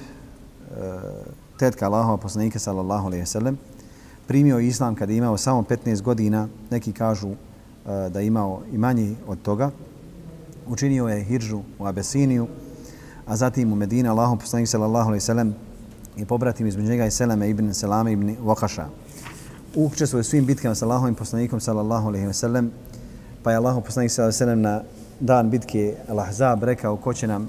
tetka Allahova poslanika sallallahu alejhi ve sellem primio islam kada je imao samo 15 godina, neki kažu uh, da je imao i manji od toga. Učinio je hidžu u Abesiniju, a zatim u Medina Allahov poslanik sallallahu alejhi ve sellem i pobratim između njega i Seleme ibn Selame ibn Waqasha. Učestvuje svim bitkama sa Allahovim poslanikom sallallahu alaihi ve sellem, pa je Allahov poslanik sallallahu alaihi ve sellem na dan bitke Al-Ahzab rekao ko će nam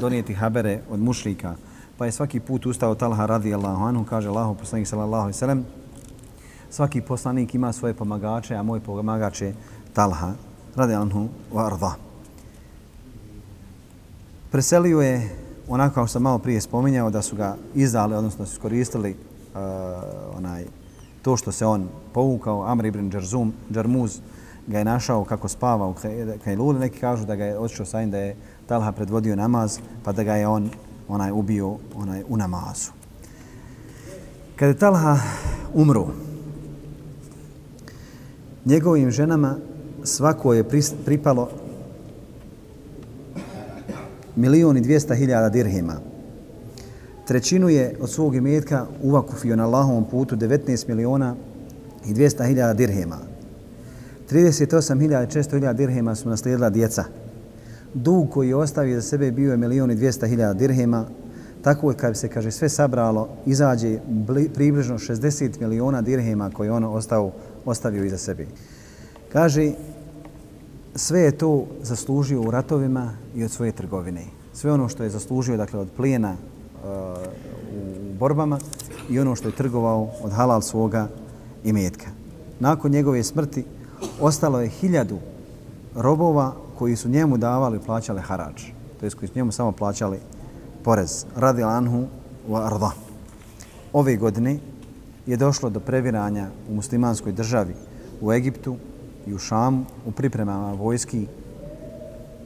donijeti habere od mušlika pa je svaki put ustao Talha radijallahu anhu, kaže Allahu poslanik sallallahu alejhi ve svaki poslanik ima svoje pomagače, a moj pomagač je Talha radijallahu anhu wa arda. Preselio je onako kao sam malo prije spominjao da su ga izdali, odnosno su iskoristili uh, onaj, to što se on povukao, Amr ibn Džarzum, Džarmuz, ga je našao kako spava u Kajluli. Neki kažu da ga je odšao sa da je Talha predvodio namaz, pa da ga je on onaj ubio onaj u namazu. Kada je Talha umro, njegovim ženama svako je pripalo milion i dvijesta hiljada dirhima. Trećinu je od svog imetka uvakufio na Allahovom putu 19 miliona i 200 hiljada dirhima. 38 hiljada i 600 hiljada dirhima su naslijedila djeca dug koji je ostavio za sebe bio je milijon i dvijesta hiljada dirhema, tako kad se, kaže, sve sabralo, izađe bli, približno 60 miliona dirhema koje on ostao, ostavio iza sebe. Kaže, sve je to zaslužio u ratovima i od svoje trgovine. Sve ono što je zaslužio, dakle, od plijena uh, u borbama i ono što je trgovao od halal svoga imetka. Nakon njegove smrti ostalo je hiljadu robova koji su njemu davali plaćali harač. To jest koji su njemu samo plaćali porez. Radi anhu wa arda. Ove godine je došlo do previranja u muslimanskoj državi u Egiptu i u Šamu u pripremama vojski.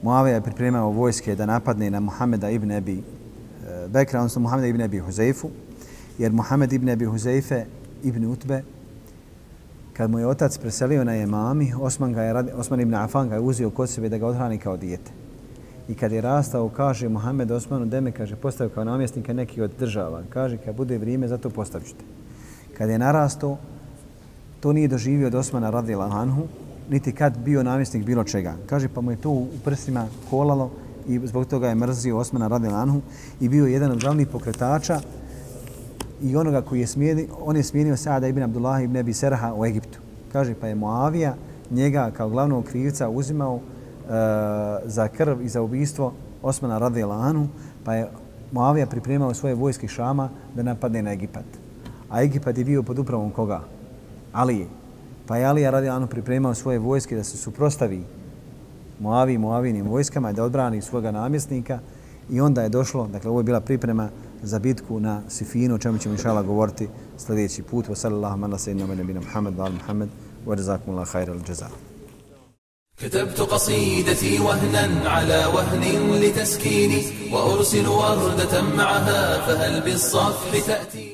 Muavija je pripremao vojske da napadne na Muhameda ibn Ebi e, Bekra, odnosno Muhameda ibn Ebi Huzeifu, jer Muhammed ibn Ebi Huzeife ibn Utbe kad mu je otac preselio na Jemami, Osman, ga je, Osman ibn Afan ga je uzio kod sebe da ga odhrani kao dijete. I kad je rastao, kaže Mohamed Osmanu Deme, kaže, postavio kao namjesnika neki od država. Kaže, kad bude vrijeme, zato postavit ćete. Kad je narastao, to nije doživio od Osmana radila Anhu, niti kad bio namjesnik bilo čega. Kaže, pa mu je to u prstima kolalo i zbog toga je mrzio Osmana radila Anhu i bio jedan od glavnih pokretača i onoga koji je smijenio, on je smijenio Sada ibn Abdullah ibn Abi Serha u Egiptu. Kaže, pa je Moavija njega kao glavnog krivca uzimao e, za krv i za ubijstvo Osmana radijalanu, pa je Moavija pripremao svoje vojske Šama da napadne na Egipat. A Egipat je bio pod upravom koga? Alije. Pa je Alija radijalanu pripremao svoje vojske da se suprostavi Moavi i Moavinim vojskama i da odbrani svoga namjesnika i onda je došlo, dakle ovo je bila priprema za bitku na Sifinu, o čemu ćemo inšala govoriti sljedeći put. Wa sallallahu manna sayyidina nabina Muhammad wa Muhammad wa jazakumullahu khairal jazaa. كتبت قصيدتي وهنا على وهن لتسكيني وأرسل وردة معها فهل بالصفح تأتي